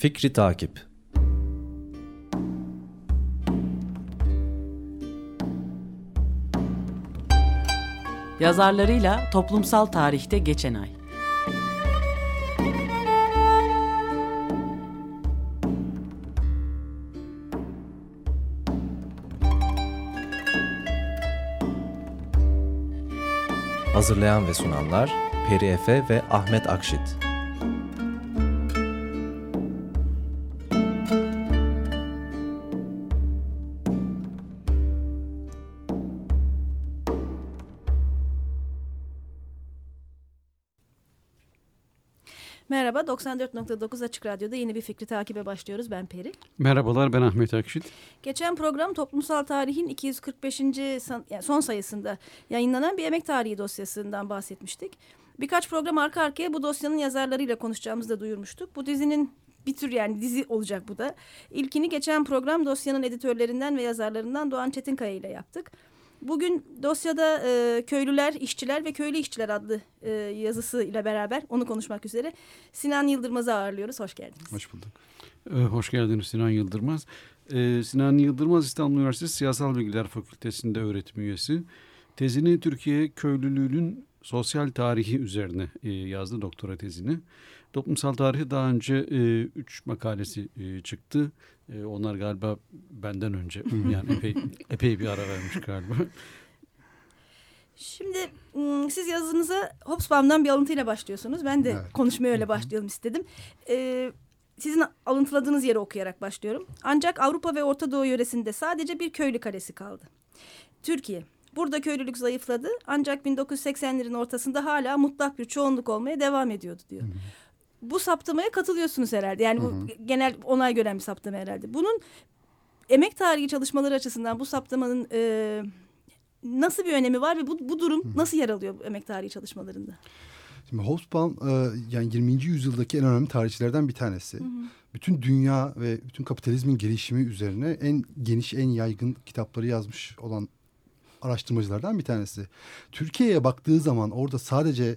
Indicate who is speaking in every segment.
Speaker 1: Fikri Takip
Speaker 2: Yazarlarıyla toplumsal tarihte geçen ay.
Speaker 1: Hazırlayan ve sunanlar Peri Efe ve Ahmet Akşit.
Speaker 3: 94.9 Açık Radyo'da yeni bir fikri takibe başlıyoruz. Ben Peri.
Speaker 4: Merhabalar, ben Ahmet Akşit.
Speaker 3: Geçen program toplumsal tarihin 245. son sayısında yayınlanan bir emek tarihi dosyasından bahsetmiştik. Birkaç program arka arkaya bu dosyanın yazarlarıyla konuşacağımızı da duyurmuştuk. Bu dizinin bir tür yani dizi olacak bu da. İlkini geçen program dosyanın editörlerinden ve yazarlarından Doğan Çetinkaya ile yaptık. Bugün dosyada e, köylüler, işçiler ve köylü işçiler adlı e, yazısı ile beraber onu konuşmak üzere Sinan Yıldırmaz'ı ağırlıyoruz. Hoş geldiniz.
Speaker 5: Hoş bulduk.
Speaker 4: Ee, hoş geldiniz Sinan Yıldırmaz. Ee, Sinan Yıldırmaz İstanbul Üniversitesi Siyasal Bilgiler Fakültesi'nde öğretim üyesi. Tezini Türkiye köylülüğünün sosyal tarihi üzerine e, yazdı doktora tezini. Toplumsal tarihi daha önce e, üç makalesi e, çıktı. E, onlar galiba benden önce yani epey, epey bir ara vermiş galiba.
Speaker 3: Şimdi siz yazınıza Hobsbawm'dan bir alıntıyla başlıyorsunuz. Ben de evet. konuşmaya öyle başlayalım istedim. Ee, sizin alıntıladığınız yeri okuyarak başlıyorum. Ancak Avrupa ve Orta Doğu yöresinde sadece bir köylü kalesi kaldı. Türkiye. Burada köylülük zayıfladı ancak 1980'lerin ortasında hala mutlak bir çoğunluk olmaya devam ediyordu diyor. Bu saptamaya katılıyorsunuz herhalde. Yani bu hı hı. genel onay gören bir saptama herhalde. Bunun emek tarihi çalışmaları açısından bu saptamanın e, nasıl bir önemi var ve bu, bu durum hı. nasıl yer alıyor emek tarihi çalışmalarında?
Speaker 5: Şimdi Hobsbawm e, yani 20. yüzyıldaki en önemli tarihçilerden bir tanesi. Hı hı. Bütün dünya ve bütün kapitalizmin gelişimi üzerine en geniş, en yaygın kitapları yazmış olan araştırmacılardan bir tanesi. Türkiye'ye baktığı zaman orada sadece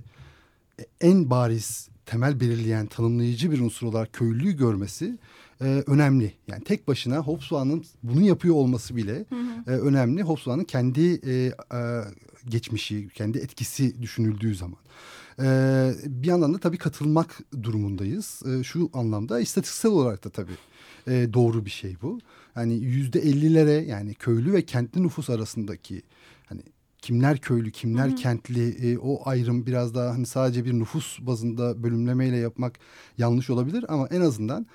Speaker 5: en bariz temel belirleyen tanımlayıcı bir unsur olarak köylüyü görmesi e, önemli. Yani tek başına Hobsbawm'ın bunu yapıyor olması bile hı hı. E, önemli. Hobsbawm'ın kendi e, e, geçmişi, kendi etkisi düşünüldüğü zaman. E, bir yandan da tabii katılmak durumundayız. E, şu anlamda istatistiksel olarak da tabii e, doğru bir şey bu. Yani yüzde ellilere yani köylü ve kentli nüfus arasındaki hani kimler köylü, kimler Hı-hı. kentli e, o ayrım biraz daha hani sadece bir nüfus bazında bölümlemeyle yapmak yanlış olabilir ama en azından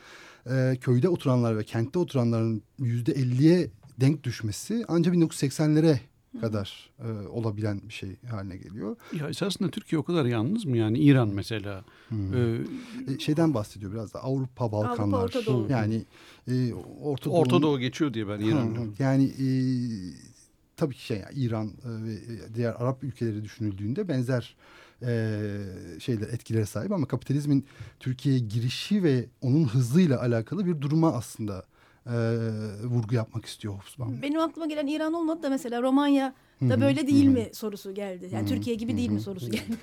Speaker 5: e, köyde oturanlar ve kentte oturanların yüzde elliye denk düşmesi ancak 1980'lere kadar e, olabilen bir şey haline geliyor.
Speaker 4: Ya esasında Türkiye o kadar yalnız mı yani İran mesela?
Speaker 5: Hmm. E, şeyden bahsediyor biraz da Avrupa Balkanlar. Avrupa, Orta Doğu. Yani e,
Speaker 4: Orta, Orta Doğu geçiyor diye ben İran.
Speaker 5: Yani e, tabii ki şey İran e, ve e, diğer Arap ülkeleri düşünüldüğünde benzer e, şeyler etkilere sahip ama kapitalizmin Türkiye'ye girişi ve onun hızıyla alakalı bir duruma aslında e, vurgu yapmak istiyor Hobsbawm.
Speaker 3: Benim aklıma gelen İran olmadı da mesela Romanya da böyle değil mi sorusu geldi. Yani Türkiye gibi değil mi sorusu geldi.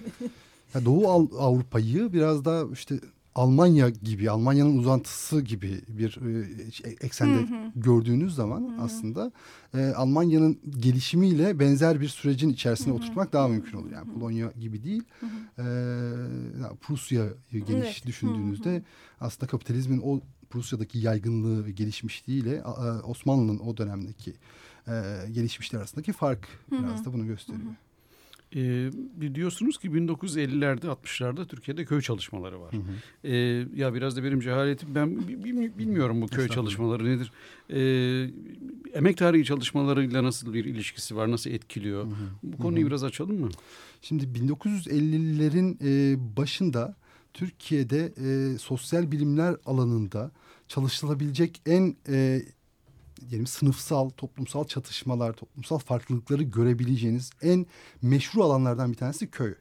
Speaker 5: ya Doğu Avrupa'yı biraz daha işte Almanya gibi, Almanya'nın uzantısı gibi bir e, eksende hı hı. gördüğünüz zaman hı hı. aslında e, Almanya'nın gelişimiyle benzer bir sürecin içerisine hı hı. oturtmak daha mümkün olur. Yani Polonya gibi değil, hı hı. E, Prusya'yı geniş evet. düşündüğünüzde hı hı. aslında kapitalizmin o Prusya'daki yaygınlığı ve gelişmişliğiyle Osmanlı'nın o dönemdeki e, gelişmişler arasındaki fark hı hı. biraz da bunu gösteriyor. Hı hı.
Speaker 4: Ee, diyorsunuz ki 1950'lerde 60'larda Türkiye'de köy çalışmaları var. Hı hı. Ee, ya biraz da benim cehaletim ben bilmiyorum bu köy çalışmaları nedir. Ee, emek tarihi çalışmalarıyla nasıl bir ilişkisi var, nasıl etkiliyor? Hı hı. Bu konuyu hı hı. biraz açalım mı?
Speaker 5: Şimdi 1950'lerin e, başında Türkiye'de e, sosyal bilimler alanında çalışılabilecek en e, diyelim sınıfsal, toplumsal çatışmalar, toplumsal farklılıkları görebileceğiniz en meşru alanlardan bir tanesi köy.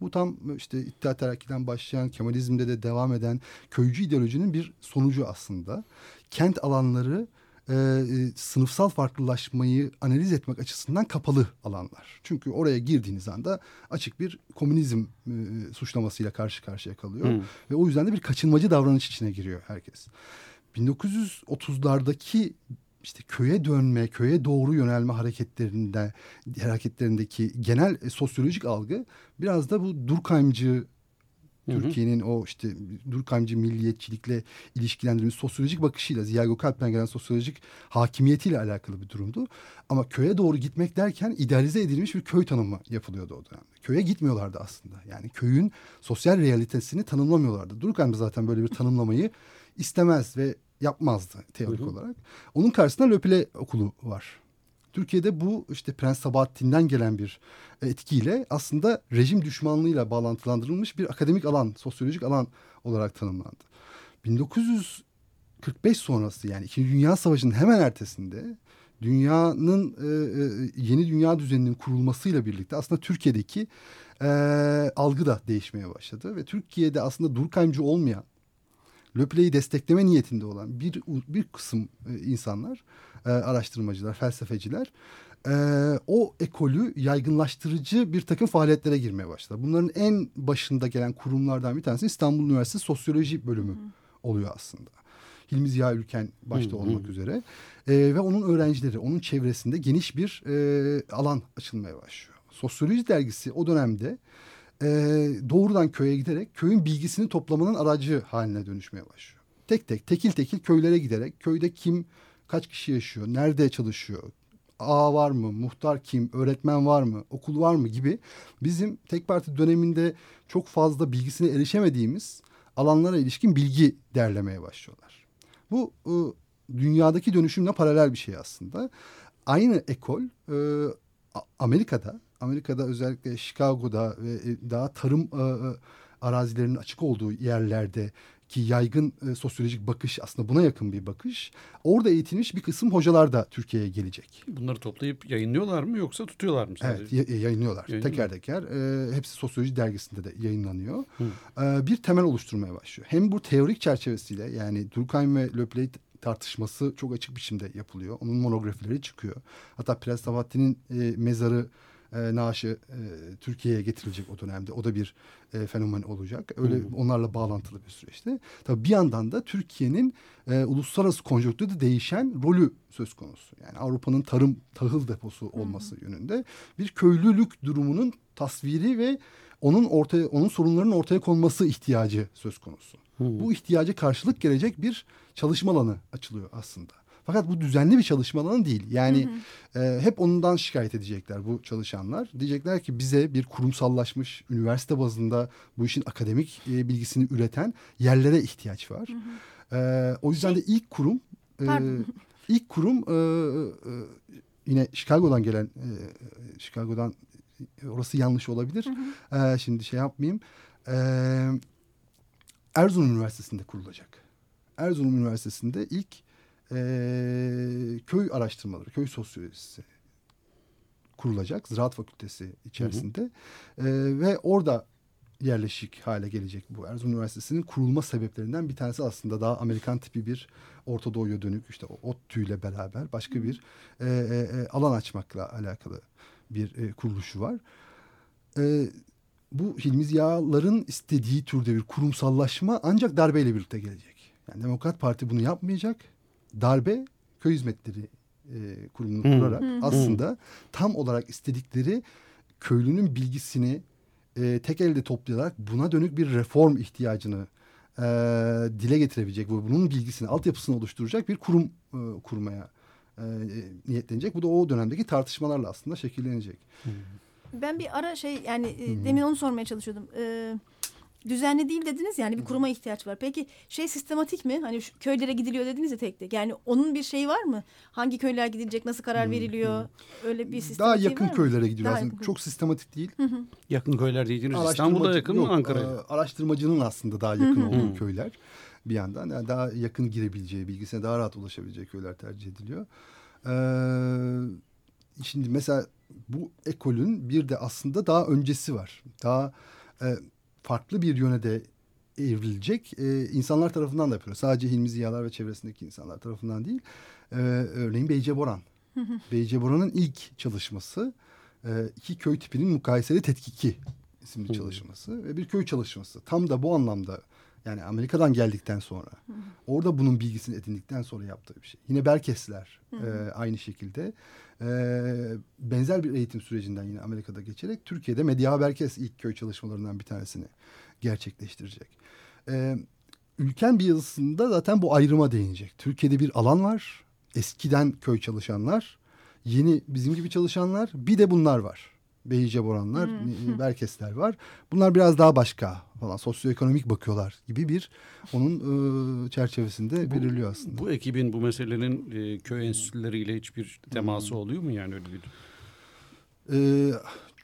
Speaker 5: Bu tam işte İttihat Terakki'den başlayan Kemalizm'de de devam eden köycü ideolojinin bir sonucu aslında. Kent alanları e, e, sınıfsal farklılaşmayı analiz etmek açısından kapalı alanlar. Çünkü oraya girdiğiniz anda açık bir komünizm e, suçlamasıyla karşı karşıya kalıyor.
Speaker 4: Hı.
Speaker 5: Ve o yüzden de bir kaçınmacı davranış içine giriyor herkes. 1930'lardaki işte köye dönme, köye doğru yönelme hareketlerinde hareketlerindeki genel e, sosyolojik algı biraz da bu Durkheimci Türkiye'nin o işte Durkheimci milliyetçilikle ilişkilendirilmiş sosyolojik bakışıyla Ziya Gökalp'ten gelen sosyolojik hakimiyetiyle alakalı bir durumdu. Ama köye doğru gitmek derken idealize edilmiş bir köy tanımı yapılıyordu o dönemde. Köye gitmiyorlardı aslında. Yani köyün sosyal realitesini tanımlamıyorlardı. Durkheim zaten böyle bir tanımlamayı istemez ve yapmazdı teorik
Speaker 4: Hı hı.
Speaker 5: olarak. Onun karşısında Löpile okulu var. Türkiye'de bu işte Prens Sabahattin'den gelen bir etkiyle aslında rejim düşmanlığıyla bağlantılandırılmış bir akademik alan, sosyolojik alan olarak tanımlandı. 1945 sonrası yani İkinci Dünya Savaşı'nın hemen ertesinde dünyanın e, e, yeni dünya düzeninin kurulmasıyla birlikte aslında Türkiye'deki e, algı da değişmeye başladı ve Türkiye'de aslında Durkheimci olmayan Löple'yi destekleme niyetinde olan bir bir kısım e, insanlar, e, araştırmacılar, felsefeciler e, o ekolü yaygınlaştırıcı bir takım faaliyetlere girmeye başladı. Bunların en başında gelen kurumlardan bir tanesi İstanbul Üniversitesi Sosyoloji Bölümü oluyor aslında. Hilmi Ziya Ülken başta
Speaker 4: Hı hı.
Speaker 5: olmak üzere E, ve onun öğrencileri, onun çevresinde geniş bir e, alan açılmaya başlıyor. Sosyoloji dergisi o dönemde e, doğrudan köye giderek köyün bilgisini toplamanın aracı haline dönüşmeye başlıyor. Tek tek, tekil tekil köylere giderek köyde kim, kaç kişi yaşıyor, nerede çalışıyor, ağa var mı, muhtar kim, öğretmen var mı, okul var mı gibi bizim tek parti döneminde çok fazla bilgisine erişemediğimiz alanlara ilişkin bilgi derlemeye başlıyorlar. Bu e, dünyadaki dönüşümle paralel bir şey aslında. Aynı ekol e, Amerika'da, Amerika'da özellikle Chicago'da ve e, daha tarım e, e, arazilerinin açık olduğu yerlerde ki yaygın e, sosyolojik bakış aslında buna yakın bir bakış. Orada eğitilmiş bir kısım hocalar da Türkiye'ye gelecek.
Speaker 4: Bunları toplayıp yayınlıyorlar mı yoksa tutuyorlar mı sadece?
Speaker 5: Evet ya- yayınlıyorlar
Speaker 4: Yayınlıyor.
Speaker 5: teker teker. E, hepsi sosyoloji dergisinde de yayınlanıyor. E, bir temel oluşturmaya başlıyor. Hem bu teorik çerçevesiyle yani Durkheim ve Löpley tartışması çok açık biçimde yapılıyor. Onun monografileri çıkıyor. Hatta Prens Sabahattin'in e, mezarı e, naaşı e, Türkiye'ye getirilecek o dönemde. O da bir e, fenomen olacak. Öyle
Speaker 4: Hı.
Speaker 5: onlarla bağlantılı bir süreçte. Tabii bir yandan da Türkiye'nin e, uluslararası konjonktürde değişen rolü söz konusu. Yani Avrupa'nın tarım tahıl deposu olması yönünde bir köylülük durumunun tasviri ve onun ortaya onun sorunlarının ortaya konması ihtiyacı söz konusu.
Speaker 4: Hı.
Speaker 5: Bu ihtiyaca karşılık gelecek bir çalışma alanı açılıyor aslında. Fakat bu düzenli bir çalışma alanı değil. Yani e, hep ondan şikayet edecekler bu çalışanlar. Diyecekler ki bize bir kurumsallaşmış üniversite bazında bu işin akademik e, bilgisini üreten yerlere ihtiyaç var. E, o yüzden de ilk kurum e,
Speaker 3: Pardon.
Speaker 5: ilk kurum e, e, yine Chicago'dan gelen e, Chicago'dan orası yanlış olabilir. E, şimdi şey yapmayayım. E, Erzurum Üniversitesi'nde kurulacak. Erzurum Üniversitesi'nde ilk e, köy araştırmaları, köy sosyolojisi kurulacak. Ziraat Fakültesi içerisinde. E, ve orada yerleşik hale gelecek bu. Erzurum Üniversitesi'nin kurulma sebeplerinden bir tanesi aslında daha Amerikan tipi bir Orta Doğu'ya dönük işte ODTÜ ile beraber başka bir e, e, alan açmakla alakalı bir e, kuruluşu var. E, bu Hilmi Ziya'ların istediği türde bir kurumsallaşma ancak darbeyle birlikte gelecek. Yani Demokrat Parti bunu yapmayacak. Darbe köy hizmetleri e, kurumunu
Speaker 4: Hmm.
Speaker 5: kurarak aslında tam olarak istedikleri köylünün bilgisini e, tek elde toplayarak buna dönük bir reform ihtiyacını e, dile getirebilecek ve bunun bilgisini, altyapısını oluşturacak bir kurum e, kurmaya e, niyetlenecek. Bu da o dönemdeki tartışmalarla aslında şekillenecek.
Speaker 3: Ben bir ara şey yani e, demin onu sormaya çalışıyordum. E, düzenli değil dediniz yani bir kuruma ihtiyaç var. Peki şey sistematik mi? Hani şu köylere gidiliyor dediniz ya tek tek. Yani onun bir şeyi var mı? Hangi köyler gidilecek? Nasıl karar veriliyor? Öyle bir
Speaker 5: Daha
Speaker 3: sistematiği
Speaker 5: yakın
Speaker 3: var mı?
Speaker 5: köylere gidiyor aslında.
Speaker 3: yakın.
Speaker 5: Çok sistematik değil.
Speaker 4: Yakın köyler dediğiniz İstanbul'da yakın mı Ankara'ya?
Speaker 5: e, araştırmacının aslında daha yakın olduğu
Speaker 4: Hı.
Speaker 5: köyler bir yandan. Yani daha yakın girebileceği, bilgisine daha rahat ulaşabileceği köyler tercih ediliyor. Ee, şimdi mesela bu ekolün bir de aslında daha öncesi var. Daha e, farklı bir yöne de evrilecek e, insanlar tarafından da yapılıyor. Sadece Hilmi Ziyalar ve çevresindeki insanlar tarafından değil. E, örneğin Beyce Boran. Beyce Boran'ın ilk çalışması e, iki köy tipinin mukayeseli tetkiki isimli çalışması ve bir köy çalışması. Tam da bu anlamda yani Amerika'dan geldikten sonra orada bunun bilgisini edindikten sonra yaptığı bir şey. Yine Berkesler e, aynı şekilde e, benzer bir eğitim sürecinden yine Amerika'da geçerek Türkiye'de Medya Berkes ilk köy çalışmalarından bir tanesini gerçekleştirecek. E, Ülken bir yazısında zaten bu ayrıma değinecek. Türkiye'de bir alan var. Eskiden köy çalışanlar, yeni bizim gibi çalışanlar, bir de bunlar var. Beyce Boranlar, Berkesler var. Bunlar biraz daha başka falan sosyoekonomik bakıyorlar gibi bir onun e, çerçevesinde
Speaker 4: Bu-
Speaker 5: belirliyor aslında.
Speaker 4: Bu ekibin bu meselenin e, köy enstitüleriyle hiçbir teması oluyor mu yani öyle bir?
Speaker 5: Ee,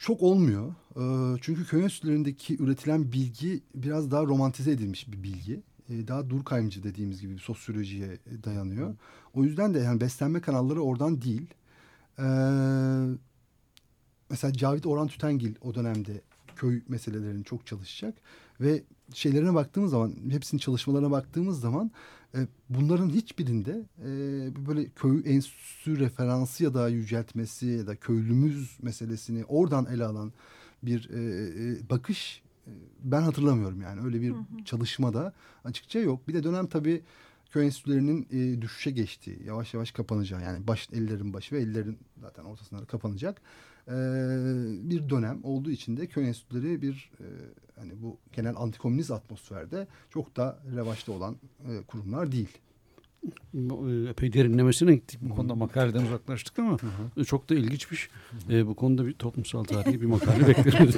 Speaker 5: çok olmuyor. Ee, çünkü köy enstitülerindeki üretilen bilgi biraz daha romantize edilmiş bir bilgi. Ee, daha Durkheimci dediğimiz gibi bir sosyolojiye dayanıyor. O yüzden de yani beslenme kanalları oradan değil. Ee, mesela Cavit Orhan Tütengil o dönemde köy meselelerini çok çalışacak ve şeylerine baktığımız zaman hepsinin çalışmalarına baktığımız zaman e, bunların hiçbirinde e, böyle köy enstitüsü referansı ya da yüceltmesi ya da köylümüz meselesini oradan ele alan bir e, e, bakış e, ben hatırlamıyorum yani. Öyle bir çalışmada açıkça yok. Bir de dönem tabii köy enstitülerinin e, düşüşe geçtiği, yavaş yavaş kapanacağı yani baş ellerin başı ve ellerin zaten ortasında da kapanacak e, bir dönem olduğu için de köy enstitüleri bir e, hani bu genel antikomünist atmosferde çok da revaçta olan e, kurumlar değil.
Speaker 4: E, Epey derinlemesine gittik bu konuda makaleden uzaklaştık ama e, çok da ilginçmiş. E, bu konuda bir toplumsal tarihi bir makale bekleriz.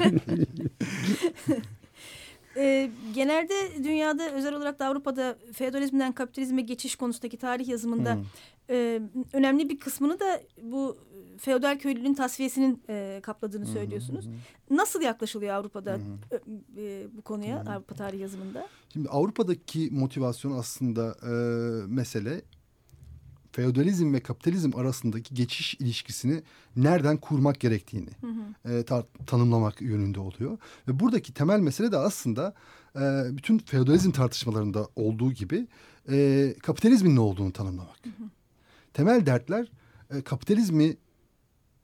Speaker 3: Ee, genelde dünyada özel olarak da Avrupa'da feodalizmden kapitalizme geçiş konusundaki tarih yazımında e, önemli bir kısmını da bu feodal köylülüğün tasfiyesinin e, kapladığını söylüyorsunuz. Nasıl yaklaşılıyor Avrupa'da ö- e, bu konuya Avrupa tarih yazımında?
Speaker 5: Şimdi Avrupa'daki motivasyon aslında e, mesele feodalizm ve kapitalizm arasındaki geçiş ilişkisini nereden kurmak gerektiğini e, tar- tanımlamak yönünde oluyor. Ve buradaki temel mesele de aslında e, bütün feodalizm tartışmalarında olduğu gibi e, kapitalizmin ne olduğunu tanımlamak. Temel dertler e, kapitalizmi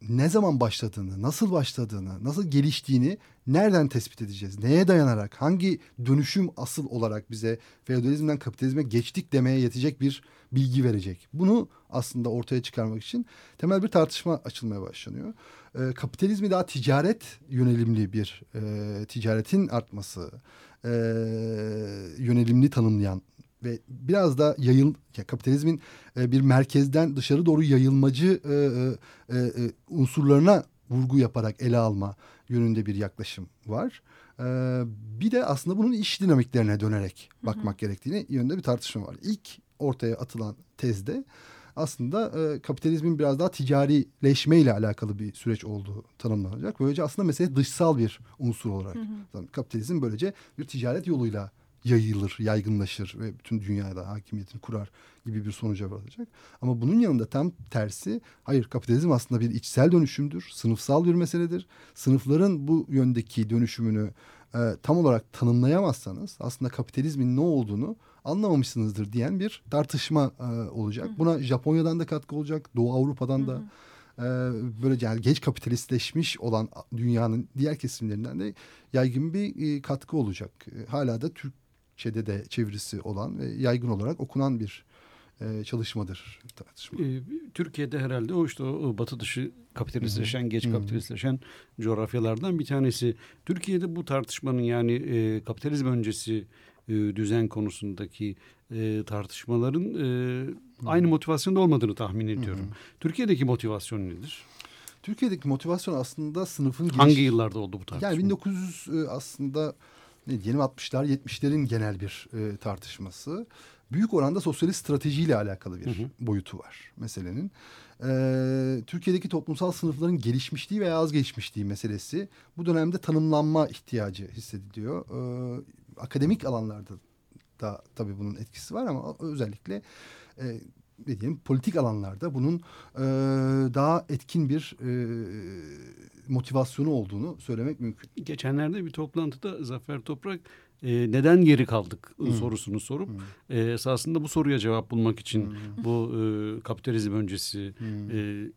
Speaker 5: ne zaman başladığını, nasıl başladığını, nasıl geliştiğini nereden tespit edeceğiz? Neye dayanarak, hangi dönüşüm asıl olarak bize feodalizmden kapitalizme geçtik demeye yetecek bir bilgi verecek? Bunu aslında ortaya çıkarmak için temel bir tartışma açılmaya başlanıyor. Ee, kapitalizmi daha ticaret yönelimli bir e, ticaretin artması, e, yönelimli tanımlayan ve biraz da yayıl ya kapitalizmin e, bir merkezden dışarı doğru yayılmacı e, e, e, unsurlarına vurgu yaparak ele alma yönünde bir yaklaşım var. E, bir de aslında bunun iş dinamiklerine dönerek bakmak gerektiğini yönünde bir tartışma var. İlk ortaya atılan tezde aslında e, kapitalizmin biraz daha ticarileşmeyle alakalı bir süreç olduğu tanımlanacak. Böylece aslında mesele dışsal bir unsur olarak. Zaten Kapitalizm böylece bir ticaret yoluyla yayılır, yaygınlaşır ve bütün dünyada hakimiyetini kurar gibi bir sonuca varacak. Ama bunun yanında tam tersi hayır kapitalizm aslında bir içsel dönüşümdür, sınıfsal bir meseledir. Sınıfların bu yöndeki dönüşümünü e, tam olarak tanımlayamazsanız aslında kapitalizmin ne olduğunu anlamamışsınızdır diyen bir tartışma e, olacak. Buna Japonya'dan da katkı olacak, Doğu Avrupa'dan da. e, böyle yani geç kapitalistleşmiş olan dünyanın diğer kesimlerinden de yaygın bir e, katkı olacak. E, hala da Türkçe'de de çevirisi olan ve yaygın olarak okunan bir e, çalışmadır tartışma.
Speaker 4: E, Türkiye'de herhalde o işte o batı dışı kapitalistleşen, geç kapitalistleşen coğrafyalardan bir tanesi. Türkiye'de bu tartışmanın yani e, kapitalizm öncesi e, düzen konusundaki e, tartışmaların e, aynı motivasyonda olmadığını tahmin ediyorum. Türkiye'deki motivasyon nedir?
Speaker 5: Türkiye'deki motivasyon aslında sınıfın geliş-
Speaker 4: Hangi yıllarda oldu bu tartışma?
Speaker 5: Yani 1900 e, aslında ne diyelim 60'lar 70'lerin genel bir e, tartışması. Büyük oranda sosyalist stratejiyle alakalı bir boyutu var meselenin. E, Türkiye'deki toplumsal sınıfların gelişmişliği veya az gelişmişliği meselesi bu dönemde tanımlanma ihtiyacı hissediliyor. E, akademik alanlarda da tabii bunun etkisi var ama özellikle e, ne diyelim politik alanlarda bunun e, daha etkin bir e, motivasyonu olduğunu söylemek mümkün.
Speaker 4: Geçenlerde bir toplantıda Zafer Toprak e, neden geri kaldık hmm. sorusunu sorup hmm. e, esasında bu soruya cevap bulmak için hmm. bu e, kapitalizm öncesi hmm. e,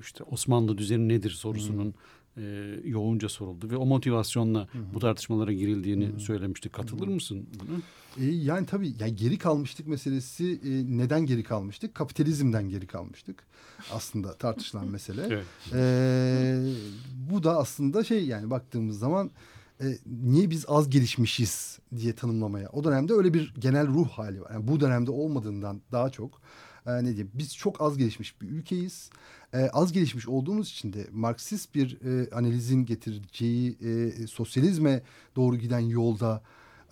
Speaker 4: işte Osmanlı düzeni nedir sorusunun hmm e, yoğunca soruldu ve o motivasyonla hı hı. bu tartışmalara girildiğini hı hı. söylemiştik. Katılır hı hı. mısın buna?
Speaker 5: E, yani tabii yani geri kalmıştık meselesi e, neden geri kalmıştık? Kapitalizmden geri kalmıştık. Aslında tartışılan mesele. Evet. E, bu da aslında şey yani baktığımız zaman e, niye biz az gelişmişiz diye tanımlamaya. O dönemde öyle bir genel ruh hali var. Yani bu dönemde olmadığından daha çok e, ne diyeyim biz çok az gelişmiş bir ülkeyiz. E, az gelişmiş olduğumuz için de Marksist bir e, analizin getireceği e, sosyalizme doğru giden yolda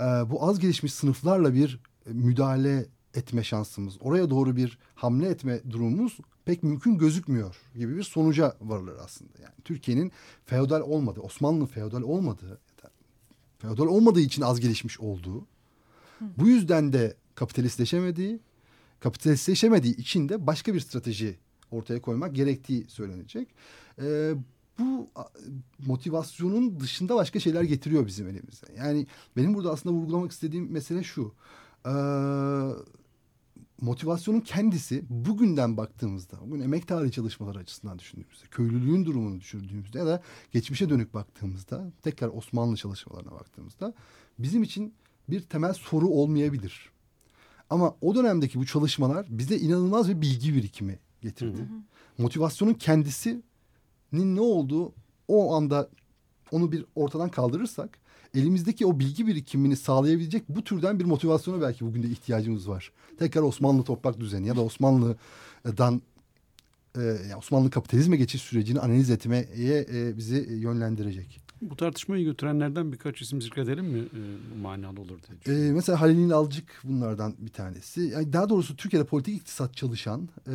Speaker 5: e, bu az gelişmiş sınıflarla bir müdahale etme şansımız, oraya doğru bir hamle etme durumumuz pek mümkün gözükmüyor gibi bir sonuca varılır aslında. Yani Türkiye'nin feodal olmadığı, Osmanlı feodal olmadığı, feodal olmadığı için az gelişmiş olduğu, bu yüzden de kapitalistleşemediği, kapitalistleşemediği için de başka bir strateji ortaya koymak gerektiği söylenecek. E, bu motivasyonun dışında başka şeyler getiriyor bizim elimize. Yani benim burada aslında vurgulamak istediğim mesele şu. E, motivasyonun kendisi bugünden baktığımızda, bugün emek tarihi çalışmaları açısından düşündüğümüzde, köylülüğün durumunu düşündüğümüzde ya da geçmişe dönük baktığımızda, tekrar Osmanlı çalışmalarına baktığımızda bizim için bir temel soru olmayabilir. Ama o dönemdeki bu çalışmalar bize inanılmaz bir bilgi birikimi getirdi. Hı hı. Motivasyonun kendisinin ne olduğu o anda onu bir ortadan kaldırırsak elimizdeki o bilgi birikimini sağlayabilecek bu türden bir motivasyona belki bugün de ihtiyacımız var. Tekrar Osmanlı toprak düzeni ya da Osmanlı'dan e, Osmanlı kapitalizme geçiş sürecini analiz etmeye e, bizi yönlendirecek.
Speaker 4: Bu tartışmayı götürenlerden birkaç isim zikredelim mi? E, manalı olur diye
Speaker 5: e, Mesela Halil Alcık bunlardan bir tanesi. Yani daha doğrusu Türkiye'de politik iktisat çalışan e,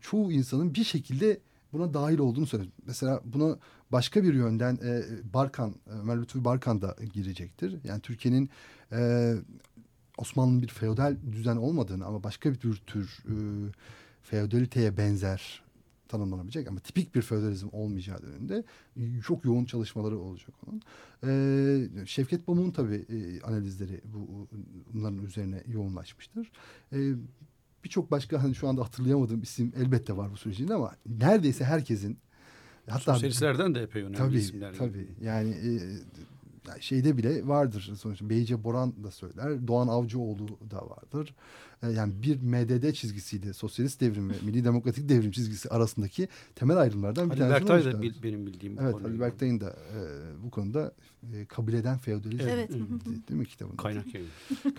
Speaker 5: çoğu insanın bir şekilde buna dahil olduğunu söyledi. Mesela buna başka bir yönden e, Barkan, Ömer Lütfü Barkan da girecektir. Yani Türkiye'nin e, Osmanlı'nın bir feodal düzen olmadığını ama başka bir tür, e, feodaliteye benzer tanımlanabilecek ama tipik bir feodalizm olmayacağı dönemde çok yoğun çalışmaları olacak onun. Ee, Şevket Pamuk'un tabii e, analizleri bu bunların üzerine yoğunlaşmıştır. Ee, Birçok başka hani şu anda hatırlayamadığım isim elbette var bu sürecin ama neredeyse herkesin
Speaker 4: hatta Sosyalistlerden de epey önemli
Speaker 5: tabii,
Speaker 4: isimler.
Speaker 5: Tabii yani e, şeyde bile vardır sonuçta Beyce Boran da söyler Doğan Avcıoğlu da vardır e, yani bir MDD çizgisiyle sosyalist devrim ve milli demokratik devrim çizgisi arasındaki temel ayrımlardan bir tanesi.
Speaker 4: Ali Berktay da bil, benim bildiğim
Speaker 5: Evet Ali Berktay'ın da e, bu konuda e, kabul eden feodalizm
Speaker 3: evet.
Speaker 5: değil mi kitabında?
Speaker 4: Kaynak yayını.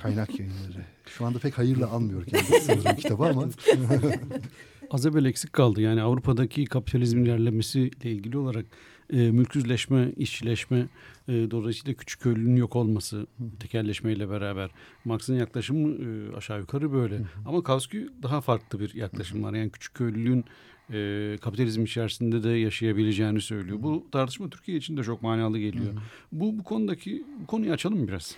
Speaker 5: Kaynak yayınları. Şu anda pek hayırla anmıyor kendisi kitabı ama.
Speaker 4: Az evvel eksik kaldı. Yani Avrupa'daki kapitalizmin ilerlemesiyle ilgili olarak e, mülksüzleşme, işçileşme, e, dolayısıyla küçük köylünün yok olması tekerleşmeyle beraber. Marx'ın yaklaşımı e, aşağı yukarı böyle. Ama Kautsky daha farklı bir yaklaşım var. Yani küçük köylülüğün e, kapitalizm içerisinde de yaşayabileceğini söylüyor. Bu tartışma Türkiye için de çok manalı geliyor. Bu bu konudaki bu konuyu açalım biraz.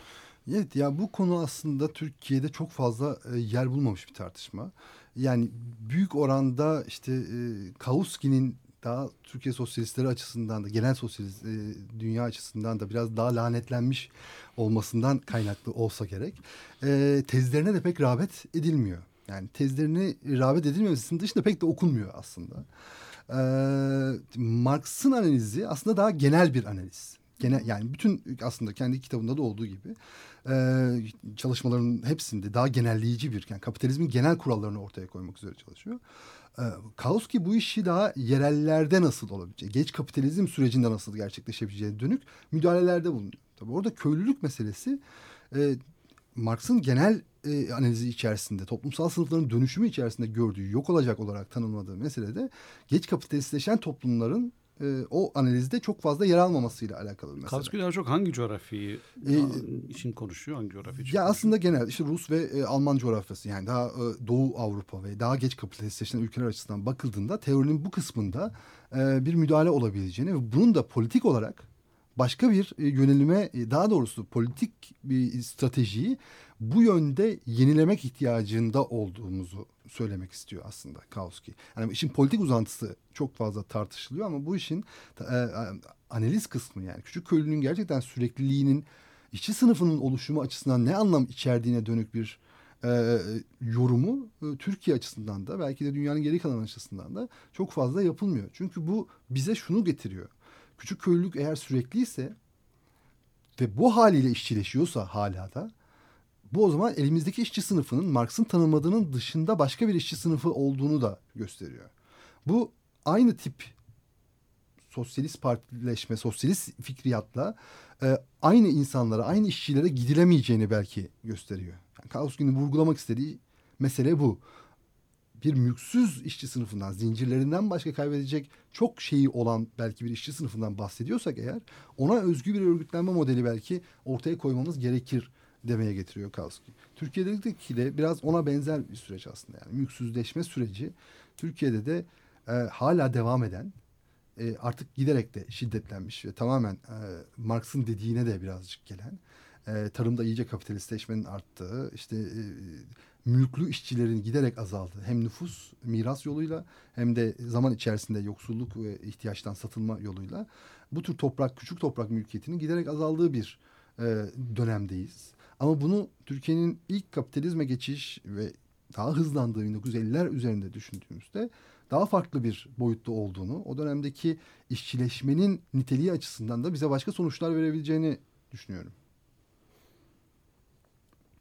Speaker 5: Evet ya bu konu aslında Türkiye'de çok fazla e, yer bulmamış bir tartışma. Yani büyük oranda işte e, Kautsky'nin daha Türkiye sosyalistleri açısından da genel sosyalist e, dünya açısından da biraz daha lanetlenmiş olmasından kaynaklı olsa gerek. E, tezlerine de pek rağbet edilmiyor. Yani tezlerini rağbet edilmemesinin dışında pek de okunmuyor aslında. E, Marx'ın analizi aslında daha genel bir analiz. Genel, yani bütün aslında kendi kitabında da olduğu gibi e, çalışmaların hepsinde daha genelleyici bir yani kapitalizmin genel kurallarını ortaya koymak üzere çalışıyor. E, Kautsky bu işi daha yerellerde nasıl olabileceği, geç kapitalizm sürecinde nasıl gerçekleşebileceğine dönük müdahalelerde bulunuyor. Tabii orada köylülük meselesi e, Marx'ın genel e, analizi içerisinde, toplumsal sınıfların dönüşümü içerisinde gördüğü, yok olacak olarak tanımladığı meselede geç kapitalistleşen toplumların e, o analizde çok fazla yer almamasıyla alakalı bir mesele.
Speaker 4: Kalsky daha çok hangi coğrafyayı e, için konuşuyor? Hangi coğrafya için
Speaker 5: Ya aslında genel işte Rus ve e, Alman coğrafyası yani daha e, Doğu Avrupa ve daha geç kapitalistleşen ülkeler açısından bakıldığında teorinin bu kısmında e, bir müdahale olabileceğini ve bunun da politik olarak başka bir e, yönelime e, daha doğrusu politik bir stratejiyi bu yönde yenilemek ihtiyacında olduğumuzu söylemek istiyor aslında Kautsky. Yani işin politik uzantısı çok fazla tartışılıyor ama bu işin e, analiz kısmı yani küçük köylünün gerçekten sürekliliğinin işçi sınıfının oluşumu açısından ne anlam içerdiğine dönük bir e, yorumu e, Türkiye açısından da belki de dünyanın geri kalan açısından da çok fazla yapılmıyor. Çünkü bu bize şunu getiriyor. Küçük köylülük eğer sürekliyse ve bu haliyle işçileşiyorsa hala da bu o zaman elimizdeki işçi sınıfının Marx'ın tanımladığının dışında başka bir işçi sınıfı olduğunu da gösteriyor. Bu aynı tip sosyalist partileşme, sosyalist fikriyatla e, aynı insanlara, aynı işçilere gidilemeyeceğini belki gösteriyor. Yani Kautsky'nin vurgulamak istediği mesele bu. Bir mülksüz işçi sınıfından, zincirlerinden başka kaybedecek çok şeyi olan belki bir işçi sınıfından bahsediyorsak eğer ona özgü bir örgütlenme modeli belki ortaya koymamız gerekir demeye getiriyor Kautsky. Türkiye'deki de biraz ona benzer bir süreç aslında yani mülksüzleşme süreci Türkiye'de de e, hala devam eden e, artık giderek de şiddetlenmiş ve tamamen e, Marx'ın dediğine de birazcık gelen e, tarımda iyice kapitalistleşmenin arttığı işte e, mülklü işçilerin giderek azaldığı hem nüfus miras yoluyla hem de zaman içerisinde yoksulluk ve ihtiyaçtan satılma yoluyla bu tür toprak küçük toprak mülkiyetinin giderek azaldığı bir e, dönemdeyiz. Ama bunu Türkiye'nin ilk kapitalizme geçiş ve daha hızlandığı 1950'ler üzerinde düşündüğümüzde daha farklı bir boyutta olduğunu, o dönemdeki işçileşmenin niteliği açısından da bize başka sonuçlar verebileceğini düşünüyorum.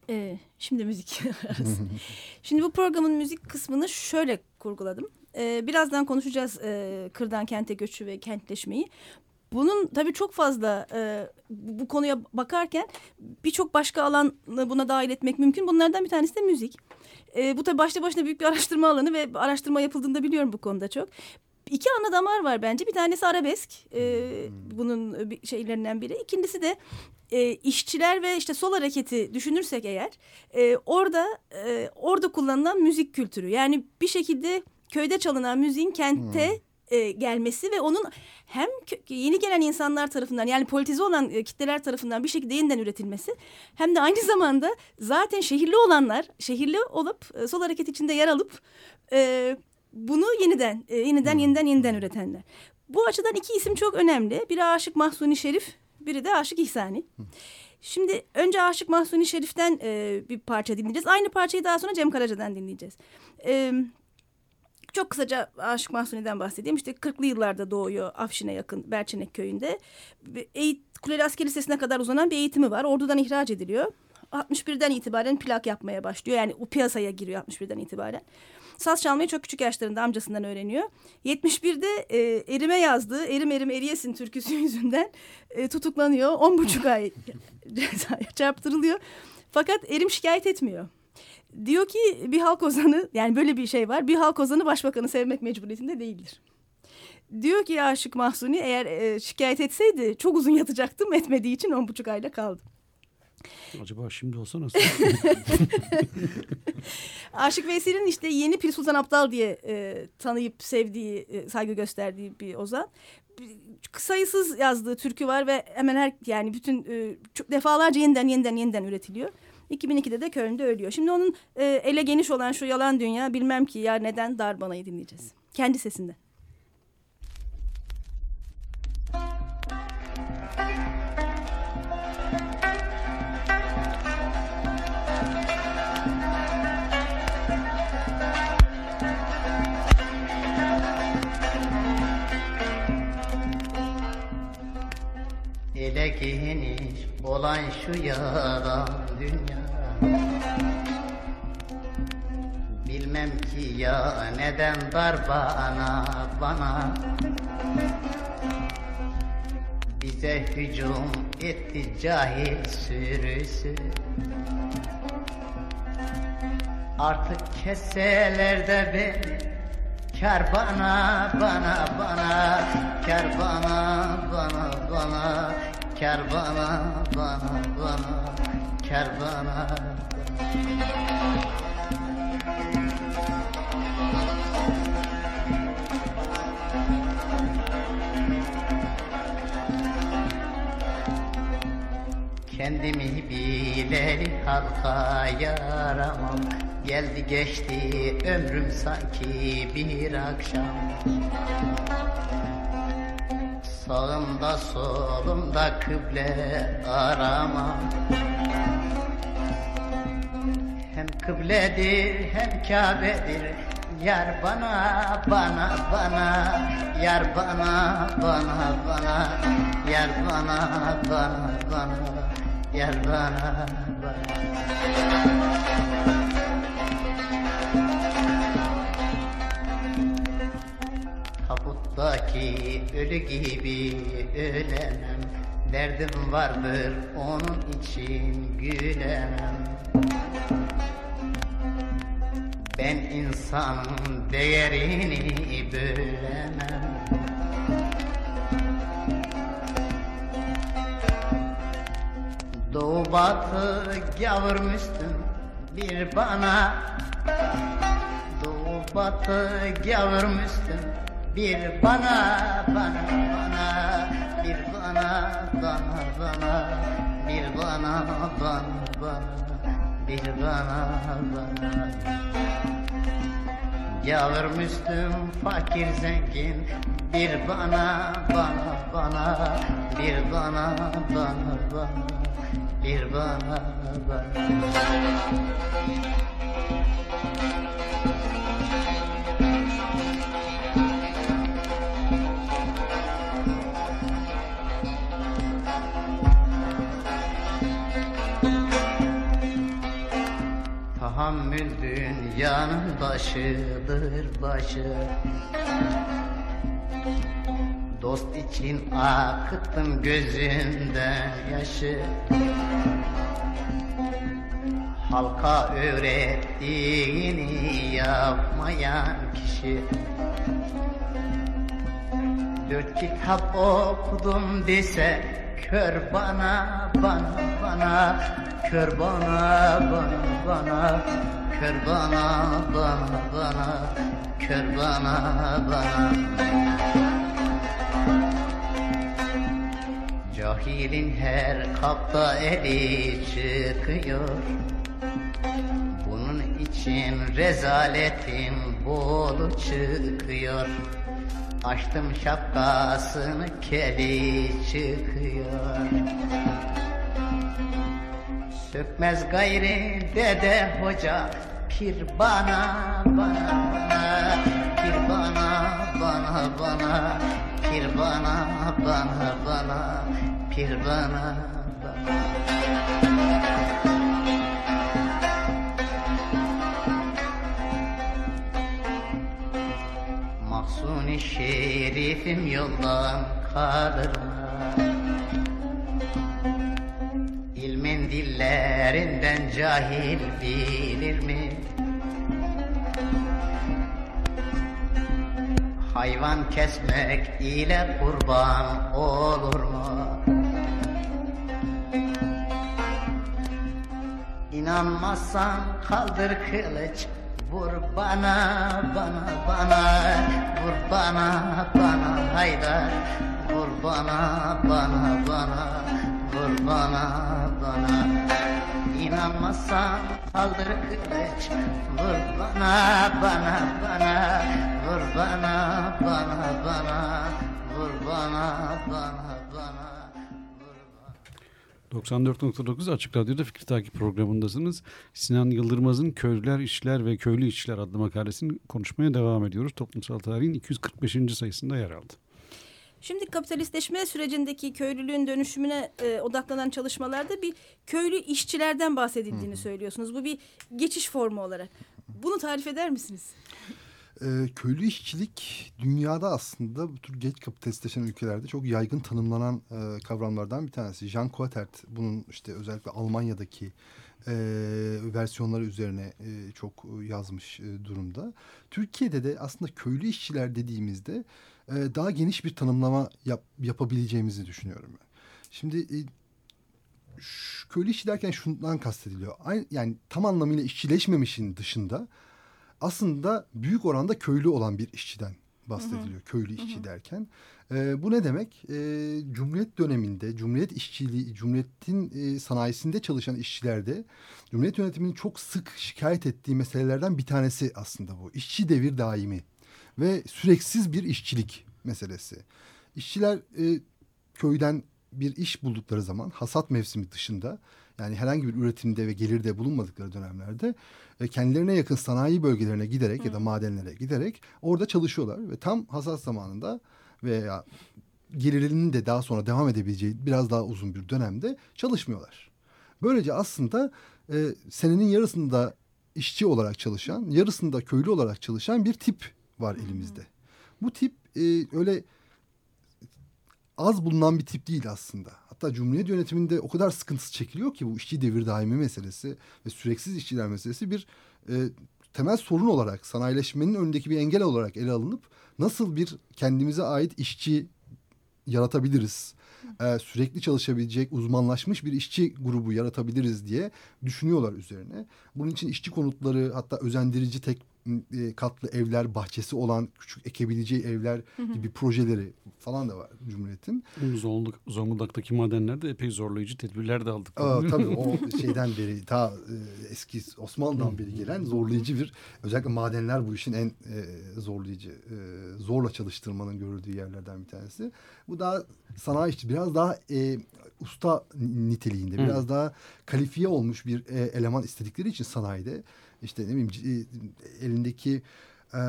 Speaker 3: Ee, şimdi müzik. şimdi bu programın müzik kısmını şöyle kurguladım. Ee, birazdan konuşacağız e, kırdan kente göçü ve kentleşmeyi. Bunun tabii çok fazla e, bu konuya bakarken birçok başka alanı buna dahil etmek mümkün. Bunlardan bir tanesi de müzik. E, bu tabii başta başına büyük bir araştırma alanı ve araştırma yapıldığında biliyorum bu konuda çok. İki ana damar var bence. Bir tanesi arabesk. E, bunun şeylerinden biri. İkincisi de e, işçiler ve işte sol hareketi düşünürsek eğer e, orada e, orada kullanılan müzik kültürü. Yani bir şekilde köyde çalınan müziğin kente hmm e, gelmesi ve onun hem yeni gelen insanlar tarafından yani politize olan e, kitleler tarafından bir şekilde yeniden üretilmesi hem de aynı zamanda zaten şehirli olanlar şehirli olup e, sol hareket içinde yer alıp e, bunu yeniden e, yeniden hmm. yeniden yeniden üretenler. Bu açıdan iki isim çok önemli. Biri Aşık Mahsuni Şerif, biri de Aşık İhsani. Şimdi önce Aşık Mahsuni Şerif'ten e, bir parça dinleyeceğiz. Aynı parçayı daha sonra Cem Karaca'dan dinleyeceğiz. Evet. Çok kısaca Aşık Mahsuni'den bahsedeyim. İşte 40'lı yıllarda doğuyor Afşin'e yakın Berçenek köyünde. Eğit, Kuleli Asker Lisesi'ne kadar uzanan bir eğitimi var. Ordudan ihraç ediliyor. 61'den itibaren plak yapmaya başlıyor. Yani o piyasaya giriyor 61'den itibaren. Saz çalmayı çok küçük yaşlarında amcasından öğreniyor. 71'de e, erime yazdığı Erim Erim Eriyesin türküsü yüzünden e, tutuklanıyor. 10,5 ay cezaya çarptırılıyor. Fakat Erim şikayet etmiyor diyor ki bir halk ozanı yani böyle bir şey var. Bir halk ozanı başbakanı sevmek mecburiyetinde değildir. Diyor ki Aşık Mahsuni eğer e, şikayet etseydi çok uzun yatacaktım etmediği için on buçuk ayda kaldım.
Speaker 4: Acaba şimdi olsa nasıl?
Speaker 3: Aşık Veysel'in işte yeni Pir Sultan Abdal diye e, tanıyıp sevdiği, e, saygı gösterdiği bir ozan. Sayısız yazdığı türkü var ve hemen her yani bütün e, defalarca yeniden yeniden yeniden üretiliyor. 2002'de de Köln'de ölüyor. Şimdi onun e, ele geniş olan şu yalan dünya bilmem ki ya neden dar banayı dinleyeceğiz. Kendi sesinde.
Speaker 6: Ele geniş olan şu yalan dünya. Bilmem ki ya neden dar bana bana. Bize hücum etti cahil sürüsü. Artık keselerde beni. Kar bana bana Kar bana bana Kar bana bana bana Kendimi bileli halka yaramam. Geldi geçti ömrüm sanki bir akşam Sağımda solumda kıble aramam Hem kıbledir hem Kabe'dir. Yar bana bana bana. Yar bana bana bana. Yar bana bana bana. Yar bana bana Tabuttaki ölü gibi ölemem. Derdim vardır onun için gülemem. Ben insanın değerini bölemem. Doğu batı gavur müstüm bir bana. Doğu batı gavur müstüm bir bana bana bana bir bana bana bana bir bana bana bana bir bana bana Yavur Müslüm fakir zengin bir bana bana bana bir bana bana bana bir bana bana dünyanın başıdır başı. Dost için akıttım gözümden yaşı. Halka öğrettiğini yapmayan kişi. Dört kitap okudum dese Kör bana bana bana. Kör bana bana bana Kör bana bana bana Kör bana Cahilin her kapta eli çıkıyor. Bunun için rezaletin bolu çıkıyor. Açtım şapkasını keli çıkıyor Sökmez gayri dede hoca Pir bana bana bana Pir bana bana bana Pir bana bana bana Pir bana bana. Mahsuni şerifim yoldan kalırma Dillerinden cahil bilir mi? Hayvan kesmek ile kurban olur mu? İnanmazsan kaldır kılıç Vur bana bana bana Vur bana bana haydar Vur bana bana bana Vur bana bana İnanmazsan kaldır kılıç Vur bana bana bana Vur bana bana bana Vur bana bana bana
Speaker 4: 94.9 Açık Radyo'da Fikri Takip programındasınız. Sinan Yıldırmaz'ın Köylüler, İşçiler ve Köylü İşçiler adlı makalesini konuşmaya devam ediyoruz. Toplumsal tarihin 245. sayısında yer aldı.
Speaker 3: Şimdi kapitalistleşme sürecindeki köylülüğün dönüşümüne e, odaklanan çalışmalarda bir köylü işçilerden bahsedildiğini söylüyorsunuz. Bu bir geçiş formu olarak. Bunu tarif eder misiniz?
Speaker 5: Ee, köylü işçilik dünyada aslında bu tür geç kapitalistleşen ülkelerde çok yaygın tanımlanan e, kavramlardan bir tanesi. Jean Coetert bunun işte özellikle Almanya'daki e, versiyonları üzerine e, çok yazmış e, durumda. Türkiye'de de aslında köylü işçiler dediğimizde e, daha geniş bir tanımlama yap, yapabileceğimizi düşünüyorum ben. Şimdi e, köylü işçi derken şundan kastediliyor. Aynı, yani tam anlamıyla işçileşmemişin dışında aslında büyük oranda köylü olan bir işçiden bahsediliyor. Hı hı. Köylü işçi hı hı. derken. E, bu ne demek? E, Cumhuriyet döneminde, Cumhuriyet işçiliği, Cumhuriyet'in e, sanayisinde çalışan işçilerde Cumhuriyet yönetiminin çok sık şikayet ettiği meselelerden bir tanesi aslında bu. İşçi devir daimi ve süreksiz bir işçilik meselesi. işçiler e, köyden bir iş buldukları zaman hasat mevsimi dışında yani herhangi bir üretimde ve gelirde bulunmadıkları dönemlerde e, kendilerine yakın sanayi bölgelerine giderek Hı. ya da madenlere giderek orada çalışıyorlar ve tam hasat zamanında veya gelirinin de daha sonra devam edebileceği biraz daha uzun bir dönemde çalışmıyorlar. Böylece aslında e, senenin yarısında işçi olarak çalışan, yarısında köylü olarak çalışan bir tip var elimizde. Bu tip e, öyle az bulunan bir tip değil aslında. Hatta Cumhuriyet yönetiminde o kadar sıkıntısı çekiliyor ki bu işçi devir daimi meselesi ve süreksiz işçiler meselesi bir e, temel sorun olarak sanayileşmenin önündeki bir engel olarak ele alınıp nasıl bir kendimize ait işçi yaratabiliriz? e, sürekli çalışabilecek uzmanlaşmış bir işçi grubu yaratabiliriz diye düşünüyorlar üzerine. Bunun için işçi konutları hatta özendirici tek e, katlı evler, bahçesi olan küçük ekebileceği evler gibi projeleri falan da var Cumhuriyet'in.
Speaker 4: Zonguldak, Zonguldak'taki madenlerde epey zorlayıcı tedbirler de aldık.
Speaker 5: Aa, tabii o şeyden beri ta e, eski Osmanlı'dan beri gelen zorlayıcı bir özellikle madenler bu işin en e, zorlayıcı e, zorla çalıştırmanın görüldüğü yerlerden bir tanesi. Bu daha sanayi işçi biraz daha e, usta niteliğinde biraz daha kalifiye olmuş bir e, eleman istedikleri için sanayide işte ne bileyim elindeki e,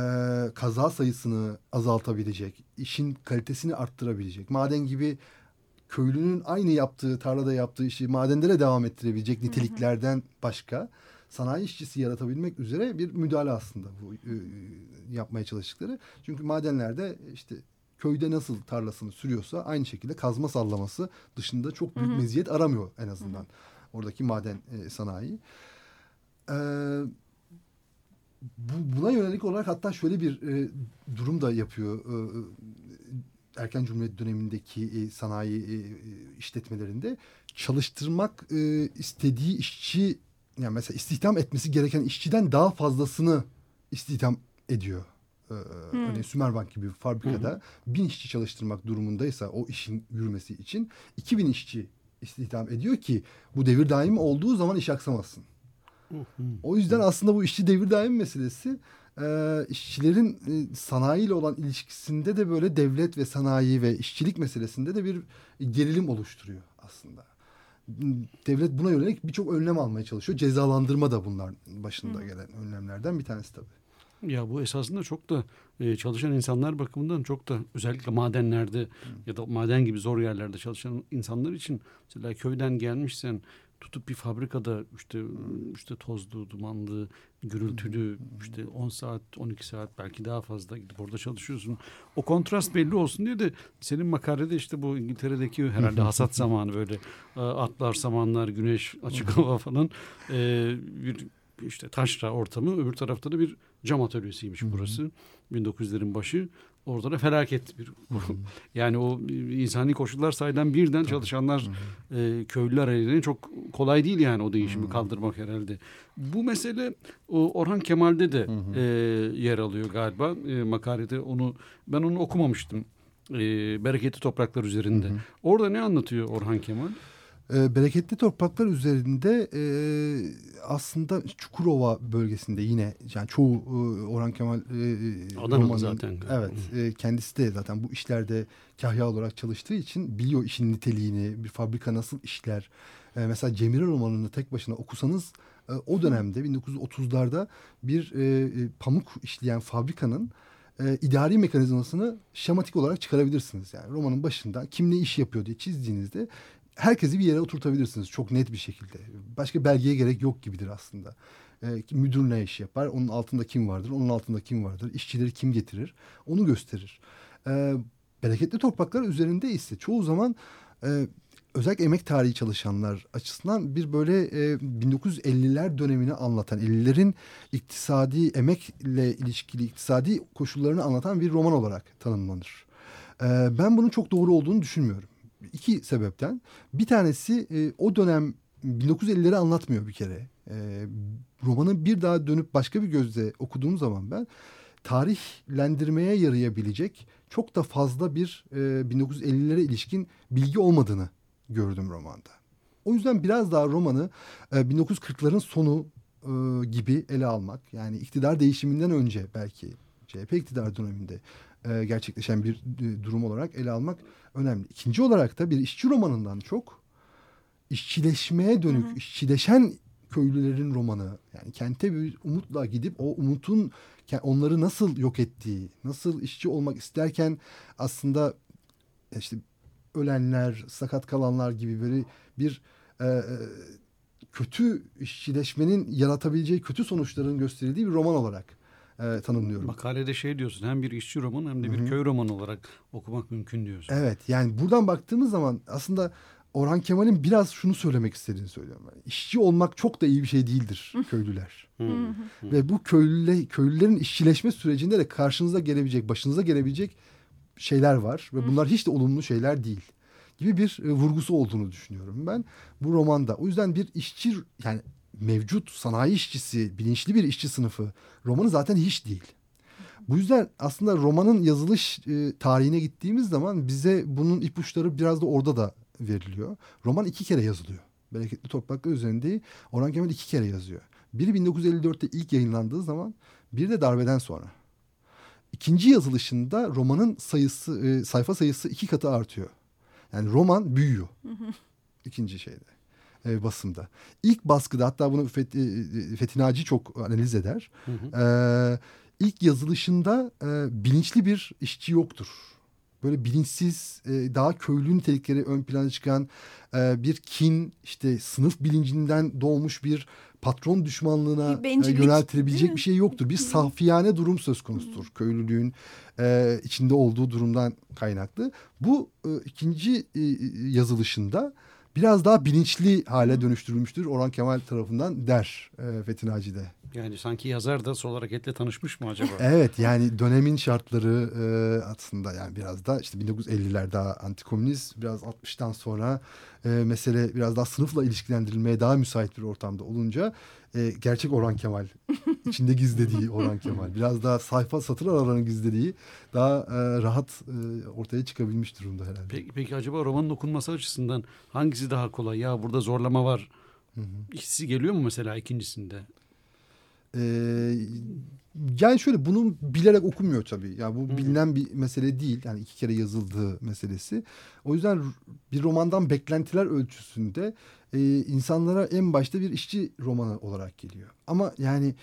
Speaker 5: kaza sayısını azaltabilecek, işin kalitesini arttırabilecek, maden gibi köylünün aynı yaptığı, tarlada yaptığı işi madenlere devam ettirebilecek niteliklerden başka sanayi işçisi yaratabilmek üzere bir müdahale aslında bu e, yapmaya çalıştıkları. Çünkü madenlerde işte köyde nasıl tarlasını sürüyorsa aynı şekilde kazma sallaması dışında çok büyük meziyet aramıyor en azından oradaki maden e, sanayi. Ee, bu, buna yönelik olarak hatta şöyle bir e, durum da yapıyor. E, erken Cumhuriyet dönemindeki e, sanayi e, işletmelerinde çalıştırmak e, istediği işçi yani mesela istihdam etmesi gereken işçiden daha fazlasını istihdam ediyor. Ee, hmm. Örneğin Sümerbank gibi bir fabrikada hmm. bin işçi çalıştırmak durumundaysa o işin yürümesi için 2000 işçi istihdam ediyor ki bu devir daimi olduğu zaman iş aksamasın. O yüzden aslında bu işçi devir daim meselesi e, işçilerin e, sanayiyle olan ilişkisinde de böyle devlet ve sanayi ve işçilik meselesinde de bir gerilim oluşturuyor aslında. Devlet buna yönelik birçok önlem almaya çalışıyor. Cezalandırma da bunlar başında gelen önlemlerden bir tanesi tabii.
Speaker 4: Ya bu esasında çok da e, çalışan insanlar bakımından çok da özellikle madenlerde Hı. ya da maden gibi zor yerlerde çalışan insanlar için mesela köyden gelmişsen tutup bir fabrikada işte işte tozlu, dumanlı, gürültülü işte 10 saat, 12 saat belki daha fazla gidip orada çalışıyorsun. O kontrast belli olsun diye de senin makalede işte bu İngiltere'deki herhalde hasat zamanı böyle e, atlar, samanlar, güneş, açık hava falan e, bir işte taşra ortamı öbür tarafta da bir cam atölyesiymiş burası. 1900'lerin başı. Orada da felaket bir yani o insani koşullar sayeden birden çalışanlar e, köylüler ellerine çok kolay değil yani o değişimi kaldırmak herhalde. Bu mesele o Orhan Kemal'de de e, yer alıyor galiba e, makalede onu ben onu okumamıştım. E, bereketli topraklar üzerinde. Orada ne anlatıyor Orhan Kemal?
Speaker 5: E, bereketli topraklar üzerinde e, aslında Çukurova bölgesinde yine yani çoğu e, Orhan Kemal
Speaker 4: e, Adanalı zaten.
Speaker 5: Evet e, kendisi de zaten bu işlerde kahya olarak çalıştığı için biliyor işin niteliğini bir fabrika nasıl işler. E, mesela Cemile romanını tek başına okusanız e, o dönemde 1930'larda bir e, e, pamuk işleyen fabrikanın e, idari mekanizmasını şematik olarak çıkarabilirsiniz. Yani romanın başında kim ne iş yapıyor diye çizdiğinizde herkesi bir yere oturtabilirsiniz çok net bir şekilde. Başka belgeye gerek yok gibidir aslında. E, müdür ne iş yapar, onun altında kim vardır, onun altında kim vardır, işçileri kim getirir, onu gösterir. E, bereketli topraklar üzerinde ise çoğu zaman e, özellikle emek tarihi çalışanlar açısından bir böyle e, 1950'ler dönemini anlatan, 50'lerin iktisadi emekle ilişkili iktisadi koşullarını anlatan bir roman olarak tanımlanır. E, ben bunun çok doğru olduğunu düşünmüyorum iki sebepten. Bir tanesi e, o dönem 1950'leri anlatmıyor bir kere. E, romanı bir daha dönüp başka bir gözle okuduğum zaman ben tarihlendirmeye yarayabilecek çok da fazla bir e, 1950'lere ilişkin bilgi olmadığını gördüm romanda. O yüzden biraz daha romanı e, 1940'ların sonu e, gibi ele almak yani iktidar değişiminden önce belki CHP iktidar döneminde e, gerçekleşen bir e, durum olarak ele almak önemli. İkinci olarak da bir işçi romanından çok işçileşmeye dönük, hı hı. işçileşen köylülerin romanı. Yani kente bir umutla gidip o umutun onları nasıl yok ettiği, nasıl işçi olmak isterken aslında işte ölenler, sakat kalanlar gibi böyle bir e, e, kötü işçileşmenin yaratabileceği kötü sonuçların gösterildiği bir roman olarak e, tanımlıyorum.
Speaker 4: Makalede şey diyorsun hem bir işçi romanı hem de bir Hı-hı. köy romanı olarak okumak mümkün diyorsun.
Speaker 5: Evet yani buradan baktığımız zaman aslında Orhan Kemal'in biraz şunu söylemek istediğini söylüyorum. Yani işçi olmak çok da iyi bir şey değildir köylüler. Ve bu köylüle, köylülerin işçileşme sürecinde de karşınıza gelebilecek, başınıza gelebilecek şeyler var. Ve bunlar hiç de olumlu şeyler değil gibi bir e, vurgusu olduğunu düşünüyorum ben bu romanda. O yüzden bir işçi yani mevcut sanayi işçisi, bilinçli bir işçi sınıfı romanı zaten hiç değil. Bu yüzden aslında romanın yazılış e, tarihine gittiğimiz zaman bize bunun ipuçları biraz da orada da veriliyor. Roman iki kere yazılıyor. Bereketli Topraklar üzerinde Orhan Kemal iki kere yazıyor. Biri 1954'te ilk yayınlandığı zaman bir de darbeden sonra. İkinci yazılışında romanın sayısı e, sayfa sayısı iki katı artıyor. Yani roman büyüyor. İkinci şeyde e, basımda. İlk baskıda hatta bunu Fethi, e, Fethi Naci çok analiz eder. Hı hı. E, ilk yazılışında e, bilinçli bir işçi yoktur böyle bilinçsiz e, daha köylü nitelikleri ön plana çıkan e, bir kin işte sınıf bilincinden doğmuş bir patron düşmanlığına e, yöneltilebilecek bir şey yoktur. Bir safiyane durum söz konusudur köylülüğün e, içinde olduğu durumdan kaynaklı. Bu e, ikinci e, yazılışında biraz daha bilinçli hale dönüştürülmüştür Orhan Kemal tarafından der e, Fethi Naci'de.
Speaker 4: Yani sanki yazar da sol hareketle tanışmış mı acaba?
Speaker 5: evet yani dönemin şartları e, aslında yani biraz da işte 1950'ler daha antikomünist biraz 60'tan sonra e, mesele biraz daha sınıfla ilişkilendirilmeye daha müsait bir ortamda olunca e, gerçek Orhan Kemal içinde gizlediği Orhan Kemal biraz daha sayfa satır aralarını gizlediği daha e, rahat e, ortaya çıkabilmiş durumda herhalde.
Speaker 4: Peki, peki acaba romanın okunması açısından hangisi daha kolay ya burada zorlama var Hı hı. hissi geliyor mu mesela ikincisinde?
Speaker 5: Ee, yani şöyle bunu bilerek okunmuyor tabii. Yani bu bilinen bir mesele değil. Yani iki kere yazıldığı meselesi. O yüzden bir romandan beklentiler ölçüsünde e, insanlara en başta bir işçi romanı olarak geliyor. Ama yani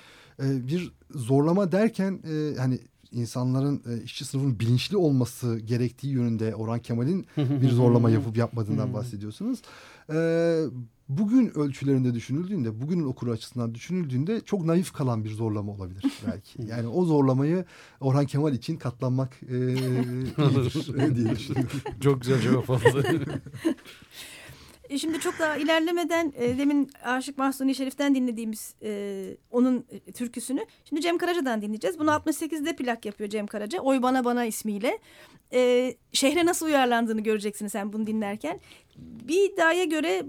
Speaker 5: e, bir zorlama derken e, hani insanların e, işçi sınıfının bilinçli olması gerektiği yönünde Orhan Kemal'in bir zorlama yapıp yapmadığından bahsediyorsunuz. E, bugün ölçülerinde düşünüldüğünde, bugünün okuru açısından düşünüldüğünde çok naif kalan bir zorlama olabilir belki. Yani o zorlamayı Orhan Kemal için katlanmak e, iyidir diye düşünüyorum.
Speaker 4: Çok güzel cevap aldı.
Speaker 7: E, şimdi çok daha ilerlemeden e, demin Aşık Mahsuni Şerif'ten dinlediğimiz e, onun türküsünü şimdi Cem Karaca'dan dinleyeceğiz. Bunu 68'de plak yapıyor Cem Karaca. Oy Bana Bana ismiyle. E, şehre nasıl uyarlandığını göreceksiniz sen bunu dinlerken. Bir iddiaya göre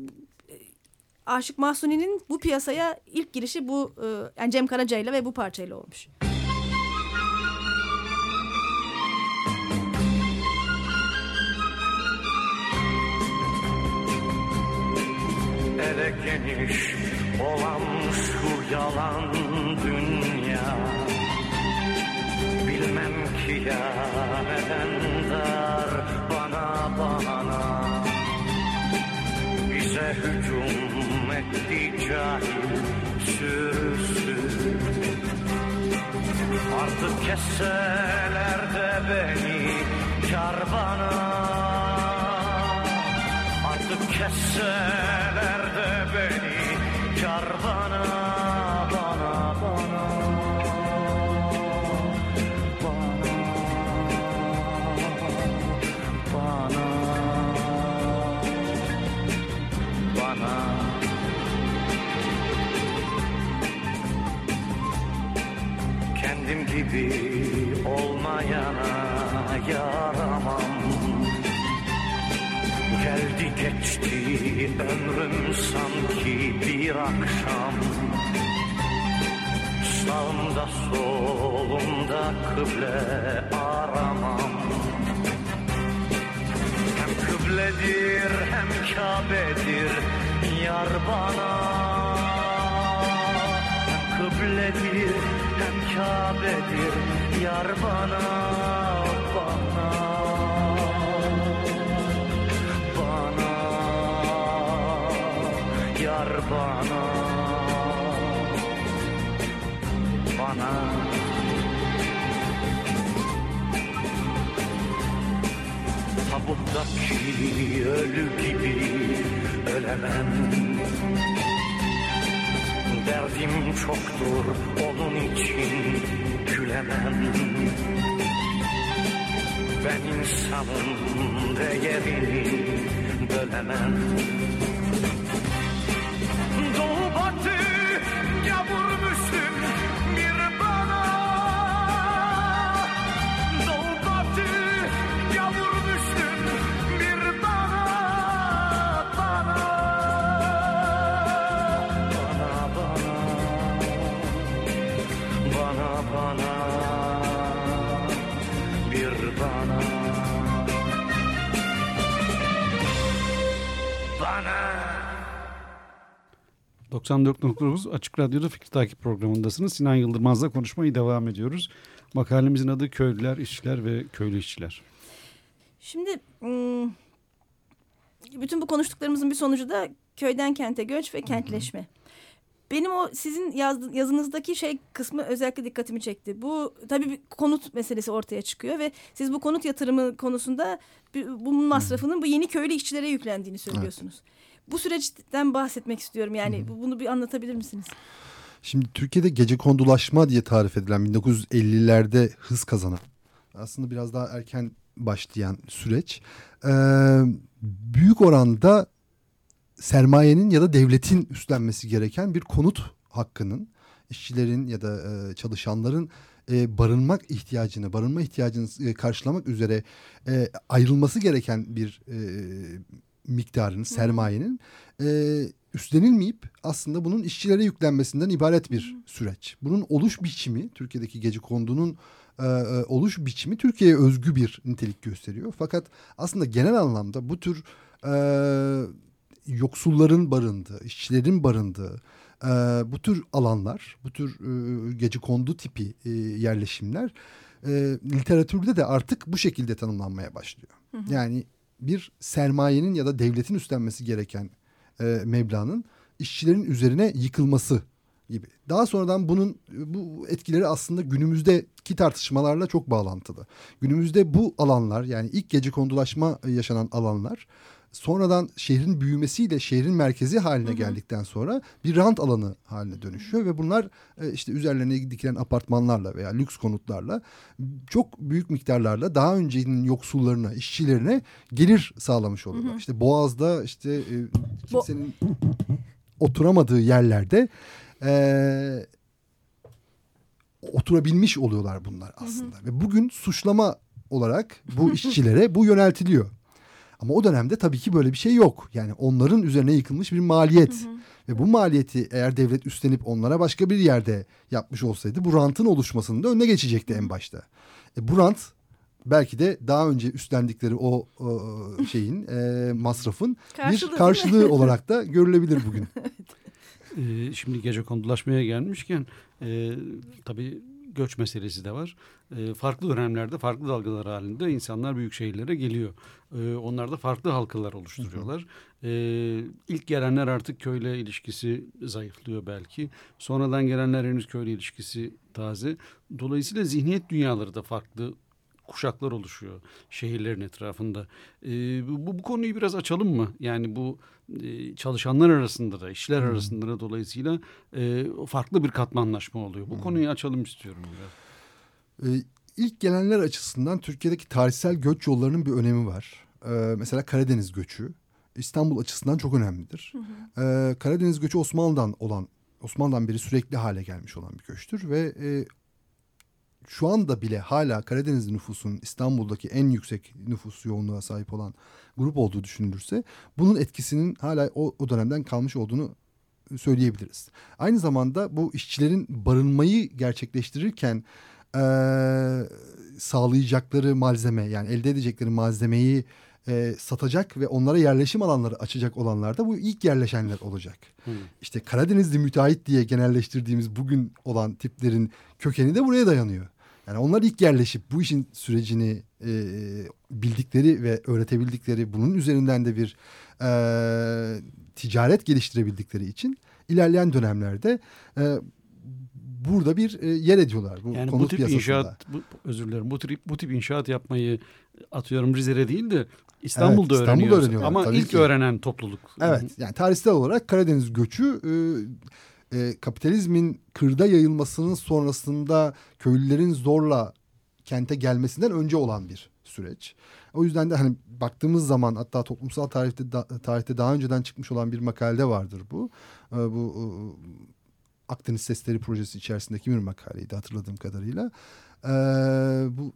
Speaker 7: Aşık Mahsuni'nin bu piyasaya ilk girişi bu e, yani Cem Karaca ile ve bu parçayla olmuş. Ele geniş olan şu yalan dünya Bilmem ki ya neden dar bana bana Bize hücum etti cahil sürüsü Artık kesseler de beni kar bana. Artık kesseler de beni kar gibi olmayana yaramam. Geldi geçti ömrüm sanki bir akşam. Sağımda solumda kıble aramam. Hem kıbledir hem Kabe'dir yar bana. Hem kıbledir Kabe'dir yar bana bana. Bana yar bana. Bana. Tabuttaki ölü gibi ölemem Derdim çoktur onun için gülemem. Ben insanın değerini bölemem
Speaker 4: 94.9 Açık Radyo'da Fikir Takip programındasınız. Sinan Yıldırmaz'la konuşmayı devam ediyoruz. Makalemizin adı Köylüler, İşçiler ve Köylü İşçiler.
Speaker 3: Şimdi ım, bütün bu konuştuklarımızın bir sonucu da köyden kente göç ve kentleşme. Benim o sizin yazdı, yazınızdaki şey kısmı özellikle dikkatimi çekti. Bu tabii bir konut meselesi ortaya çıkıyor ve siz bu konut yatırımı konusunda bunun masrafının bu yeni köylü işçilere yüklendiğini söylüyorsunuz. Bu süreçten bahsetmek istiyorum. Yani bu- bunu bir anlatabilir misiniz?
Speaker 5: Şimdi Türkiye'de gece kondulaşma diye tarif edilen 1950'lerde hız kazanan aslında biraz daha erken başlayan süreç büyük oranda sermayenin ya da devletin üstlenmesi gereken bir konut hakkının işçilerin ya da e, çalışanların e, barınmak ihtiyacını, barınma ihtiyacını e, karşılamak üzere e, ayrılması gereken bir e, miktarın, sermayenin e, üstlenilmeyip aslında bunun işçilere yüklenmesinden ibaret bir süreç. Bunun oluş biçimi, Türkiye'deki gece kondunun e, e, oluş biçimi Türkiye'ye özgü bir nitelik gösteriyor. Fakat aslında genel anlamda bu tür e, yoksulların barındığı, işçilerin barındığı e, bu tür alanlar, bu tür e, gece kondu tipi e, yerleşimler e, literatürde de artık bu şekilde tanımlanmaya başlıyor. Yani bir sermayenin ya da devletin üstlenmesi gereken e, meblağın işçilerin üzerine yıkılması gibi. Daha sonradan bunun bu etkileri aslında günümüzdeki tartışmalarla çok bağlantılı. Günümüzde bu alanlar yani ilk gece kondulaşma yaşanan alanlar sonradan şehrin büyümesiyle şehrin merkezi haline geldikten sonra bir rant alanı haline dönüşüyor ve bunlar e, işte üzerlerine dikilen apartmanlarla veya lüks konutlarla çok büyük miktarlarla daha öncenin yoksullarına, işçilerine gelir sağlamış oluyorlar. İşte Boğaz'da işte e, kimsenin oturamadığı yerlerde e, oturabilmiş oluyorlar bunlar aslında. Ve bugün suçlama olarak bu işçilere bu yöneltiliyor. Ama o dönemde tabii ki böyle bir şey yok. Yani onların üzerine yıkılmış bir maliyet. Ve bu maliyeti eğer devlet üstlenip onlara başka bir yerde yapmış olsaydı bu rantın oluşmasının da önüne geçecekti en başta. E, bu rant belki de daha önce üstlendikleri o, o şeyin e, masrafın
Speaker 3: Karşılığı
Speaker 5: bir karşılığı olarak da görülebilir bugün.
Speaker 4: Ee, şimdi gece kondulaşmaya gelmişken e, tabii göç meselesi de var. E, farklı dönemlerde farklı dalgalar halinde insanlar büyük şehirlere geliyor. E, onlar da farklı halkalar oluşturuyorlar. E, ilk gelenler artık köyle ilişkisi zayıflıyor belki. Sonradan gelenler henüz köyle ilişkisi taze. Dolayısıyla zihniyet dünyaları da farklı kuşaklar oluşuyor şehirlerin etrafında. E, bu, bu konuyu biraz açalım mı? Yani bu e, çalışanlar arasında da, işçiler arasında da dolayısıyla e, farklı bir katmanlaşma oluyor. Bu konuyu açalım istiyorum biraz.
Speaker 5: Ee, ilk gelenler açısından Türkiye'deki tarihsel göç yollarının bir önemi var. Ee, mesela Karadeniz göçü İstanbul açısından çok önemlidir. Ee, Karadeniz göçü Osmanlı'dan olan Osmanlı'dan beri sürekli hale gelmiş olan bir göçtür ve e, şu anda bile hala Karadeniz nüfusunun İstanbul'daki en yüksek nüfus yoğunluğa sahip olan grup olduğu düşünülürse bunun etkisinin hala o, o dönemden kalmış olduğunu söyleyebiliriz. Aynı zamanda bu işçilerin barınmayı gerçekleştirirken eee, sağlayacakları malzeme yani elde edecekleri malzemeyi eee, satacak ve onlara yerleşim alanları açacak olanlar da bu ilk yerleşenler olacak. İşte Karadenizli müteahhit diye genelleştirdiğimiz bugün olan tiplerin kökeni de buraya dayanıyor. Yani onlar ilk yerleşip bu işin sürecini e, bildikleri ve öğretebildikleri bunun üzerinden de bir e, ticaret geliştirebildikleri için ilerleyen dönemlerde e, burada bir e, yer ediyorlar. Bu
Speaker 4: Yani bu
Speaker 5: konut
Speaker 4: tip
Speaker 5: piyasasında.
Speaker 4: inşaat, bu, özür dilerim, bu tip, bu tip inşaat yapmayı atıyorum Rize'de değil de İstanbul'da,
Speaker 5: Evet, İstanbul'da öğreniyorlar,
Speaker 4: Ama ilk
Speaker 5: ki.
Speaker 4: öğrenen topluluk.
Speaker 5: Evet yani tarihsel olarak Karadeniz göçü e, e, kapitalizmin kırda yayılmasının sonrasında köylülerin zorla kente gelmesinden önce olan bir süreç. O yüzden de hani baktığımız zaman hatta toplumsal tarihte da- tarihte daha önceden çıkmış olan bir makalede vardır bu. E, bu e, Akdeniz Sesleri projesi içerisindeki bir makaleydi hatırladığım kadarıyla. E, bu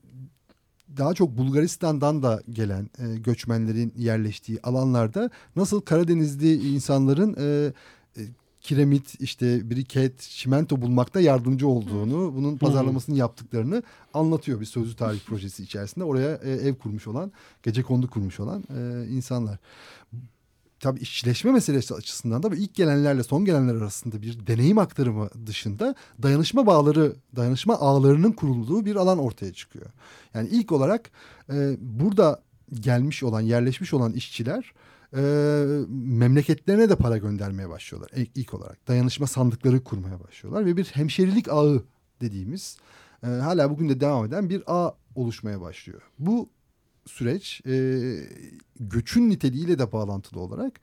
Speaker 5: daha çok Bulgaristan'dan da gelen e, göçmenlerin yerleştiği alanlarda nasıl Karadenizli insanların e, e, kiremit, işte biriket, çimento bulmakta yardımcı olduğunu, bunun pazarlamasını yaptıklarını anlatıyor bir sözlü tarih projesi içerisinde. Oraya e, ev kurmuş olan, gece kondu kurmuş olan e, insanlar. Tabii işçileşme meselesi açısından da ilk gelenlerle son gelenler arasında bir deneyim aktarımı dışında dayanışma bağları, dayanışma ağlarının kurulduğu bir alan ortaya çıkıyor. Yani ilk olarak e, burada gelmiş olan, yerleşmiş olan işçiler e, memleketlerine de para göndermeye başlıyorlar ilk, ilk olarak. Dayanışma sandıkları kurmaya başlıyorlar ve bir hemşerilik ağı dediğimiz e, hala bugün de devam eden bir ağ oluşmaya başlıyor. Bu süreç e, göçün niteliğiyle de bağlantılı olarak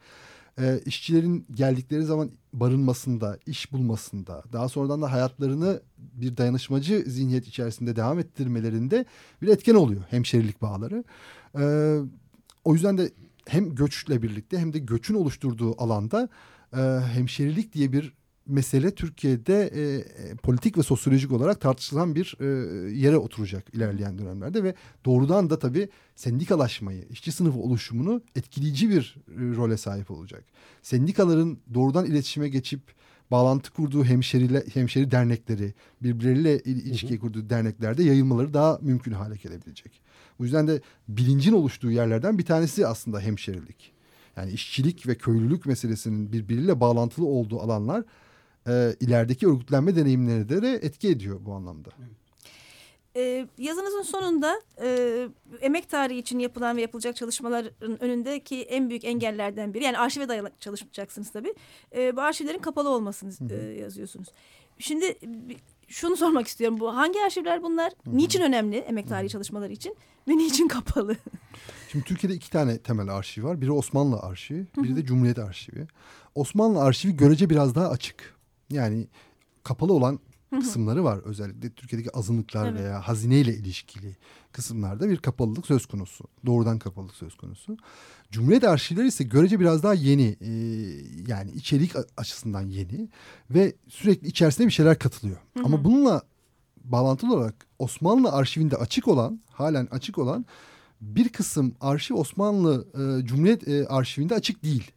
Speaker 5: e, işçilerin geldikleri zaman barınmasında, iş bulmasında, daha sonradan da hayatlarını bir dayanışmacı zihniyet içerisinde devam ettirmelerinde bir etken oluyor hemşerilik bağları. E, o yüzden de hem göçle birlikte hem de göçün oluşturduğu alanda e, hemşerilik diye bir mesele Türkiye'de e, e, politik ve sosyolojik olarak tartışılan bir e, yere oturacak ilerleyen dönemlerde ve doğrudan da tabii sendikalaşmayı, işçi sınıfı oluşumunu etkileyici bir e, role sahip olacak. Sendikaların doğrudan iletişime geçip bağlantı kurduğu hemşeriyle, hemşeri dernekleri, birbirleriyle il- ilişki kurduğu derneklerde yayılmaları daha mümkün hale gelebilecek. Bu yüzden de bilincin oluştuğu yerlerden bir tanesi aslında hemşerilik. Yani işçilik ve köylülük meselesinin birbiriyle bağlantılı olduğu alanlar e, ilerideki örgütlenme deneyimleri de etki ediyor bu anlamda.
Speaker 3: Ee, yazınızın sonunda e, emek tarihi için yapılan ve yapılacak çalışmaların önündeki en büyük engellerden biri yani arşive dayalı çalışacaksınız tabii. E, bu arşivlerin kapalı olmasını e, yazıyorsunuz. Şimdi şunu sormak istiyorum bu hangi arşivler bunlar? Niçin önemli emek tarihi çalışmaları için ve niçin kapalı?
Speaker 5: Şimdi Türkiye'de iki tane temel arşiv var. Biri Osmanlı arşivi, biri de Cumhuriyet arşivi. Osmanlı arşivi görece biraz daha açık. Yani kapalı olan kısımları var. Özellikle Türkiye'deki azınlıklar
Speaker 3: Evet.
Speaker 5: veya hazineyle ilişkili kısımlarda bir kapalılık söz konusu. Doğrudan kapalılık söz konusu. Cumhuriyet arşivleri ise görece biraz daha yeni. Ee, yani içerik açısından yeni ve sürekli içerisine bir şeyler katılıyor. Ama bununla bağlantılı olarak Osmanlı arşivinde açık olan, halen açık olan bir kısım arşiv Osmanlı e, Cumhuriyet e, arşivinde açık değil.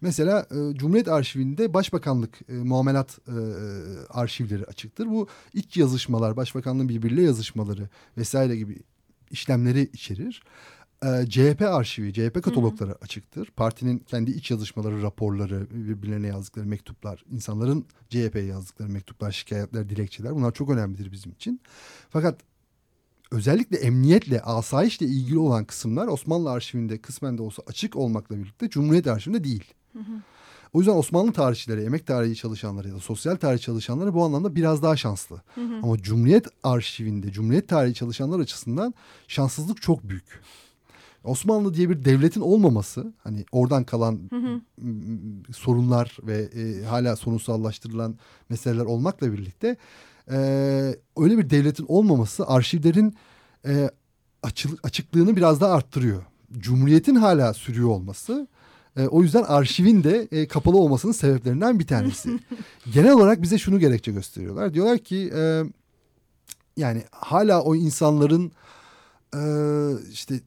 Speaker 5: Mesela e, Cumhuriyet arşivinde Başbakanlık e, muamelat e, arşivleri açıktır. Bu iç yazışmalar, Başbakanlığın birbiriyle yazışmaları vesaire gibi işlemleri içerir. E, CHP arşivi, CHP katalogları açıktır. Partinin kendi iç yazışmaları, raporları, birbirlerine yazdıkları mektuplar, insanların CHP'ye yazdıkları mektuplar, şikayetler, dilekçeler bunlar çok önemlidir bizim için. Fakat özellikle emniyetle, asayişle ilgili olan kısımlar Osmanlı arşivinde kısmen de olsa açık olmakla birlikte Cumhuriyet arşivinde değil. O yüzden Osmanlı tarihçileri, emek tarihi çalışanları ya da sosyal tarih çalışanları bu anlamda biraz daha şanslı. Ama Cumhuriyet arşivinde, Cumhuriyet tarihi çalışanlar açısından şanssızlık çok büyük. Osmanlı diye bir devletin olmaması, hani oradan kalan m- m- sorunlar ve e, hala sorunsallaştırılan meseleler olmakla birlikte e, öyle bir devletin olmaması arşivlerin e, açıl- açıklığını biraz daha arttırıyor. Cumhuriyetin hala sürüyor olması e, o yüzden arşivin de e, kapalı olmasının sebeplerinden bir tanesi. Genel olarak bize şunu gerekçe gösteriyorlar. Diyorlar ki e, yani hala o insanların e, işte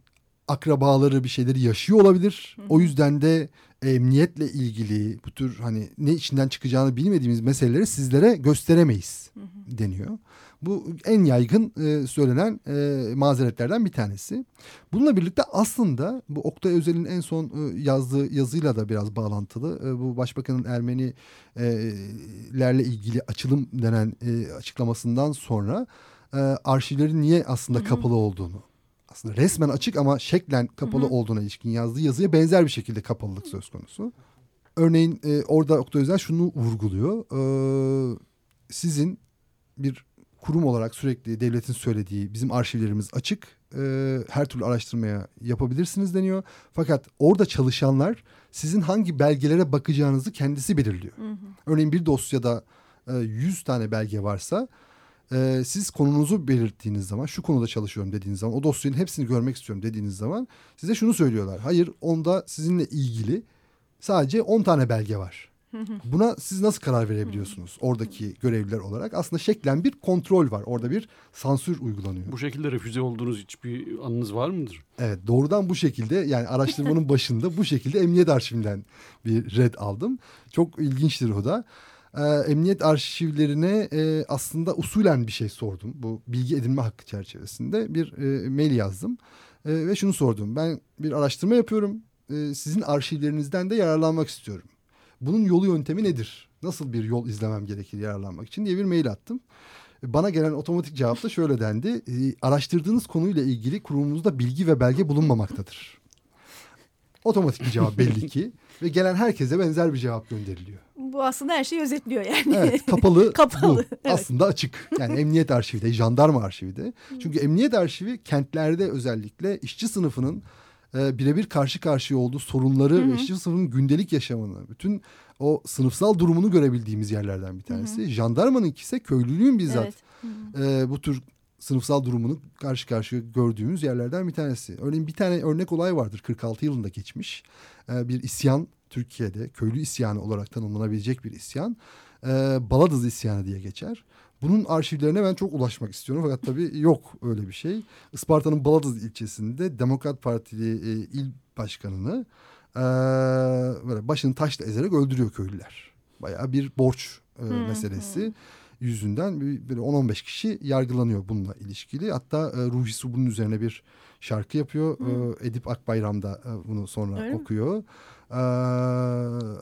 Speaker 5: akrabaları bir şeyleri yaşıyor olabilir. O yüzden de emniyetle ilgili bu tür hani ne içinden çıkacağını bilmediğimiz meseleleri sizlere gösteremeyiz deniyor. Bu en yaygın e, söylenen e, mazeretlerden bir tanesi. Bununla birlikte aslında bu Oktay Özel'in en son e, yazdığı yazıyla da biraz bağlantılı. E, bu Başbakanın Ermenilerle ilgili açılım denen e, açıklamasından sonra e, arşivlerin niye aslında kapalı olduğunu aslında resmen açık ama şeklen kapalı olduğuna ilişkin yazdığı yazıya benzer bir şekilde kapalılık söz konusu. Örneğin e, orada Oktay Özel şunu vurguluyor. E, sizin bir kurum olarak sürekli devletin söylediği bizim arşivlerimiz açık. e, her türlü araştırmaya yapabilirsiniz deniyor. Fakat orada çalışanlar sizin hangi belgelere bakacağınızı kendisi belirliyor. Örneğin bir dosyada e, 100 tane belge varsa e, siz konunuzu belirttiğiniz zaman şu konuda çalışıyorum dediğiniz zaman o dosyanın hepsini görmek istiyorum dediğiniz zaman size şunu söylüyorlar. Hayır onda sizinle ilgili sadece 10 tane belge var. Buna siz nasıl karar verebiliyorsunuz oradaki görevliler olarak? Aslında şeklen bir kontrol var. Orada bir sansür uygulanıyor.
Speaker 4: Bu şekilde refüze olduğunuz hiçbir anınız var mıdır?
Speaker 5: Evet doğrudan bu şekilde yani araştırmanın başında bu şekilde emniyet arşivinden bir red aldım. Çok ilginçtir o da. Ee, emniyet arşivlerine e, aslında usulen bir şey sordum. Bu bilgi edinme hakkı çerçevesinde bir e, mail yazdım. E, ve şunu sordum. Ben bir araştırma yapıyorum. E, sizin arşivlerinizden de yararlanmak istiyorum. Bunun yolu yöntemi nedir? Nasıl bir yol izlemem gerekir yararlanmak için diye bir mail attım. E, Bana gelen otomatik cevap da şöyle dendi. E, araştırdığınız konuyla ilgili kurumumuzda bilgi ve belge bulunmamaktadır. Otomatik bir cevap belli ki. Ve gelen herkese benzer bir cevap gönderiliyor.
Speaker 3: Bu aslında her şeyi özetliyor yani.
Speaker 5: Evet kapalı,
Speaker 3: Kapalı,
Speaker 5: bu.
Speaker 3: evet.
Speaker 5: Aslında açık. Yani emniyet arşivi de, jandarma arşivi de. Çünkü emniyet arşivi kentlerde özellikle işçi sınıfının e, birebir karşı karşıya olduğu sorunları ve işçi sınıfının gündelik yaşamını, bütün o sınıfsal durumunu görebildiğimiz yerlerden bir tanesi. Jandarmanın ise köylülüğün bizzat
Speaker 3: Evet.
Speaker 5: e, bu tür sınıfsal durumunu karşı karşıya gördüğümüz yerlerden bir tanesi. Örneğin bir tane örnek olay vardır 46 yılında geçmiş. E, bir isyan Türkiye'de köylü isyanı olarak tanımlanabilecek bir isyan. E, Baladız isyanı diye geçer. Bunun arşivlerine ben çok ulaşmak istiyorum fakat tabii yok öyle bir şey. Isparta'nın Baladız ilçesinde Demokrat Partili e, il başkanını e, böyle başını taşla ezerek öldürüyor köylüler. Bayağı bir borç e, meselesi yüzünden bir, bir 10-15 kişi yargılanıyor bununla ilişkili. Hatta e, Ruhi Su bunun üzerine bir şarkı yapıyor. E, Edip Akbayram da e, bunu sonra
Speaker 3: Öyle mi?
Speaker 5: okuyor. E,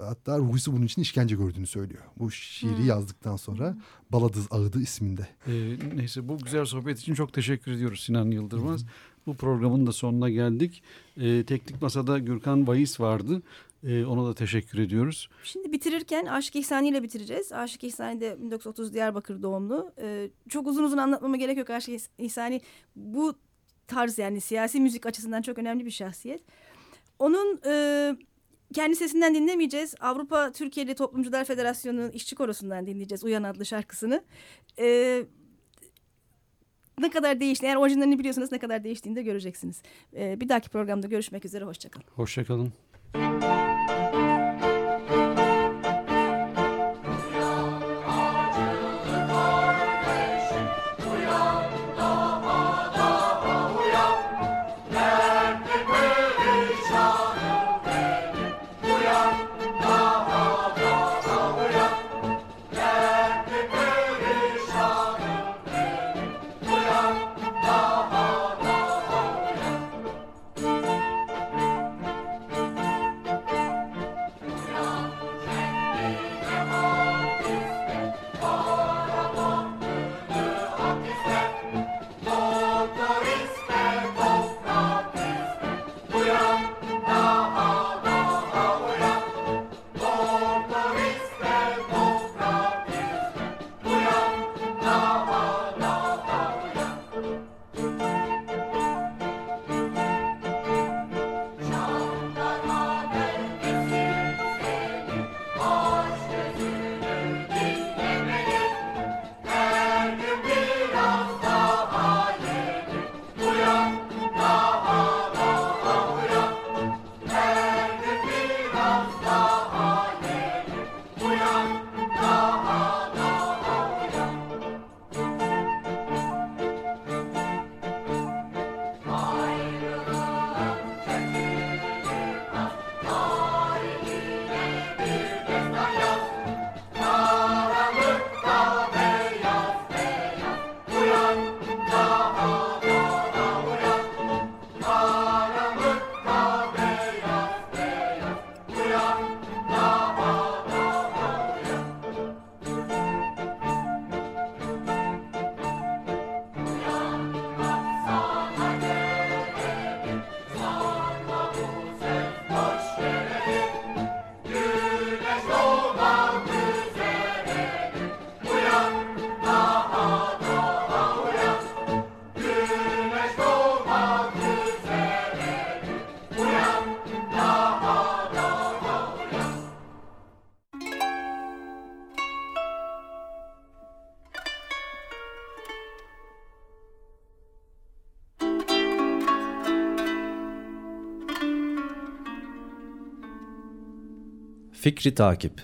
Speaker 5: hatta Ruhi Su bunun için işkence gördüğünü söylüyor. Bu şiiri yazdıktan sonra Baladız Ağıdı isminde.
Speaker 4: Ee, neyse bu güzel sohbet için çok teşekkür ediyoruz Sinan Yıldırmaz. Bu programın da sonuna geldik. Ee, teknik masada Gürkan Bayis vardı. Ee, ona da teşekkür ediyoruz.
Speaker 3: Şimdi bitirirken Aşık İhsani ile bitireceğiz. Aşık İhsani de 1930 Diyarbakır doğumlu. Ee, çok uzun uzun anlatmama gerek yok. Aşık İhsani bu tarz yani siyasi müzik açısından çok önemli bir şahsiyet. Onun e, kendi sesinden dinlemeyeceğiz. Avrupa Türkiye'li Toplumcular Federasyonu İşçi Korosu'ndan dinleyeceğiz Uyan adlı şarkısını. Ee, ne kadar değişti, eğer orijinalini biliyorsanız ne kadar değiştiğini de göreceksiniz. Ee, bir dahaki programda görüşmek üzere, hoşçakalın.
Speaker 4: Hoşçakalın. Thank you.
Speaker 1: Fikri Takip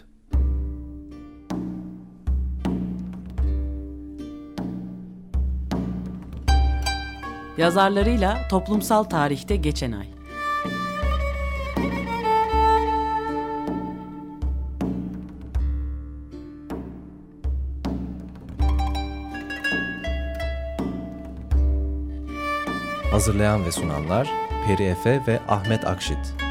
Speaker 2: Yazarlarıyla toplumsal tarihte geçen ay.
Speaker 1: Hazırlayan ve sunanlar Peri Efe ve Ahmet Akşit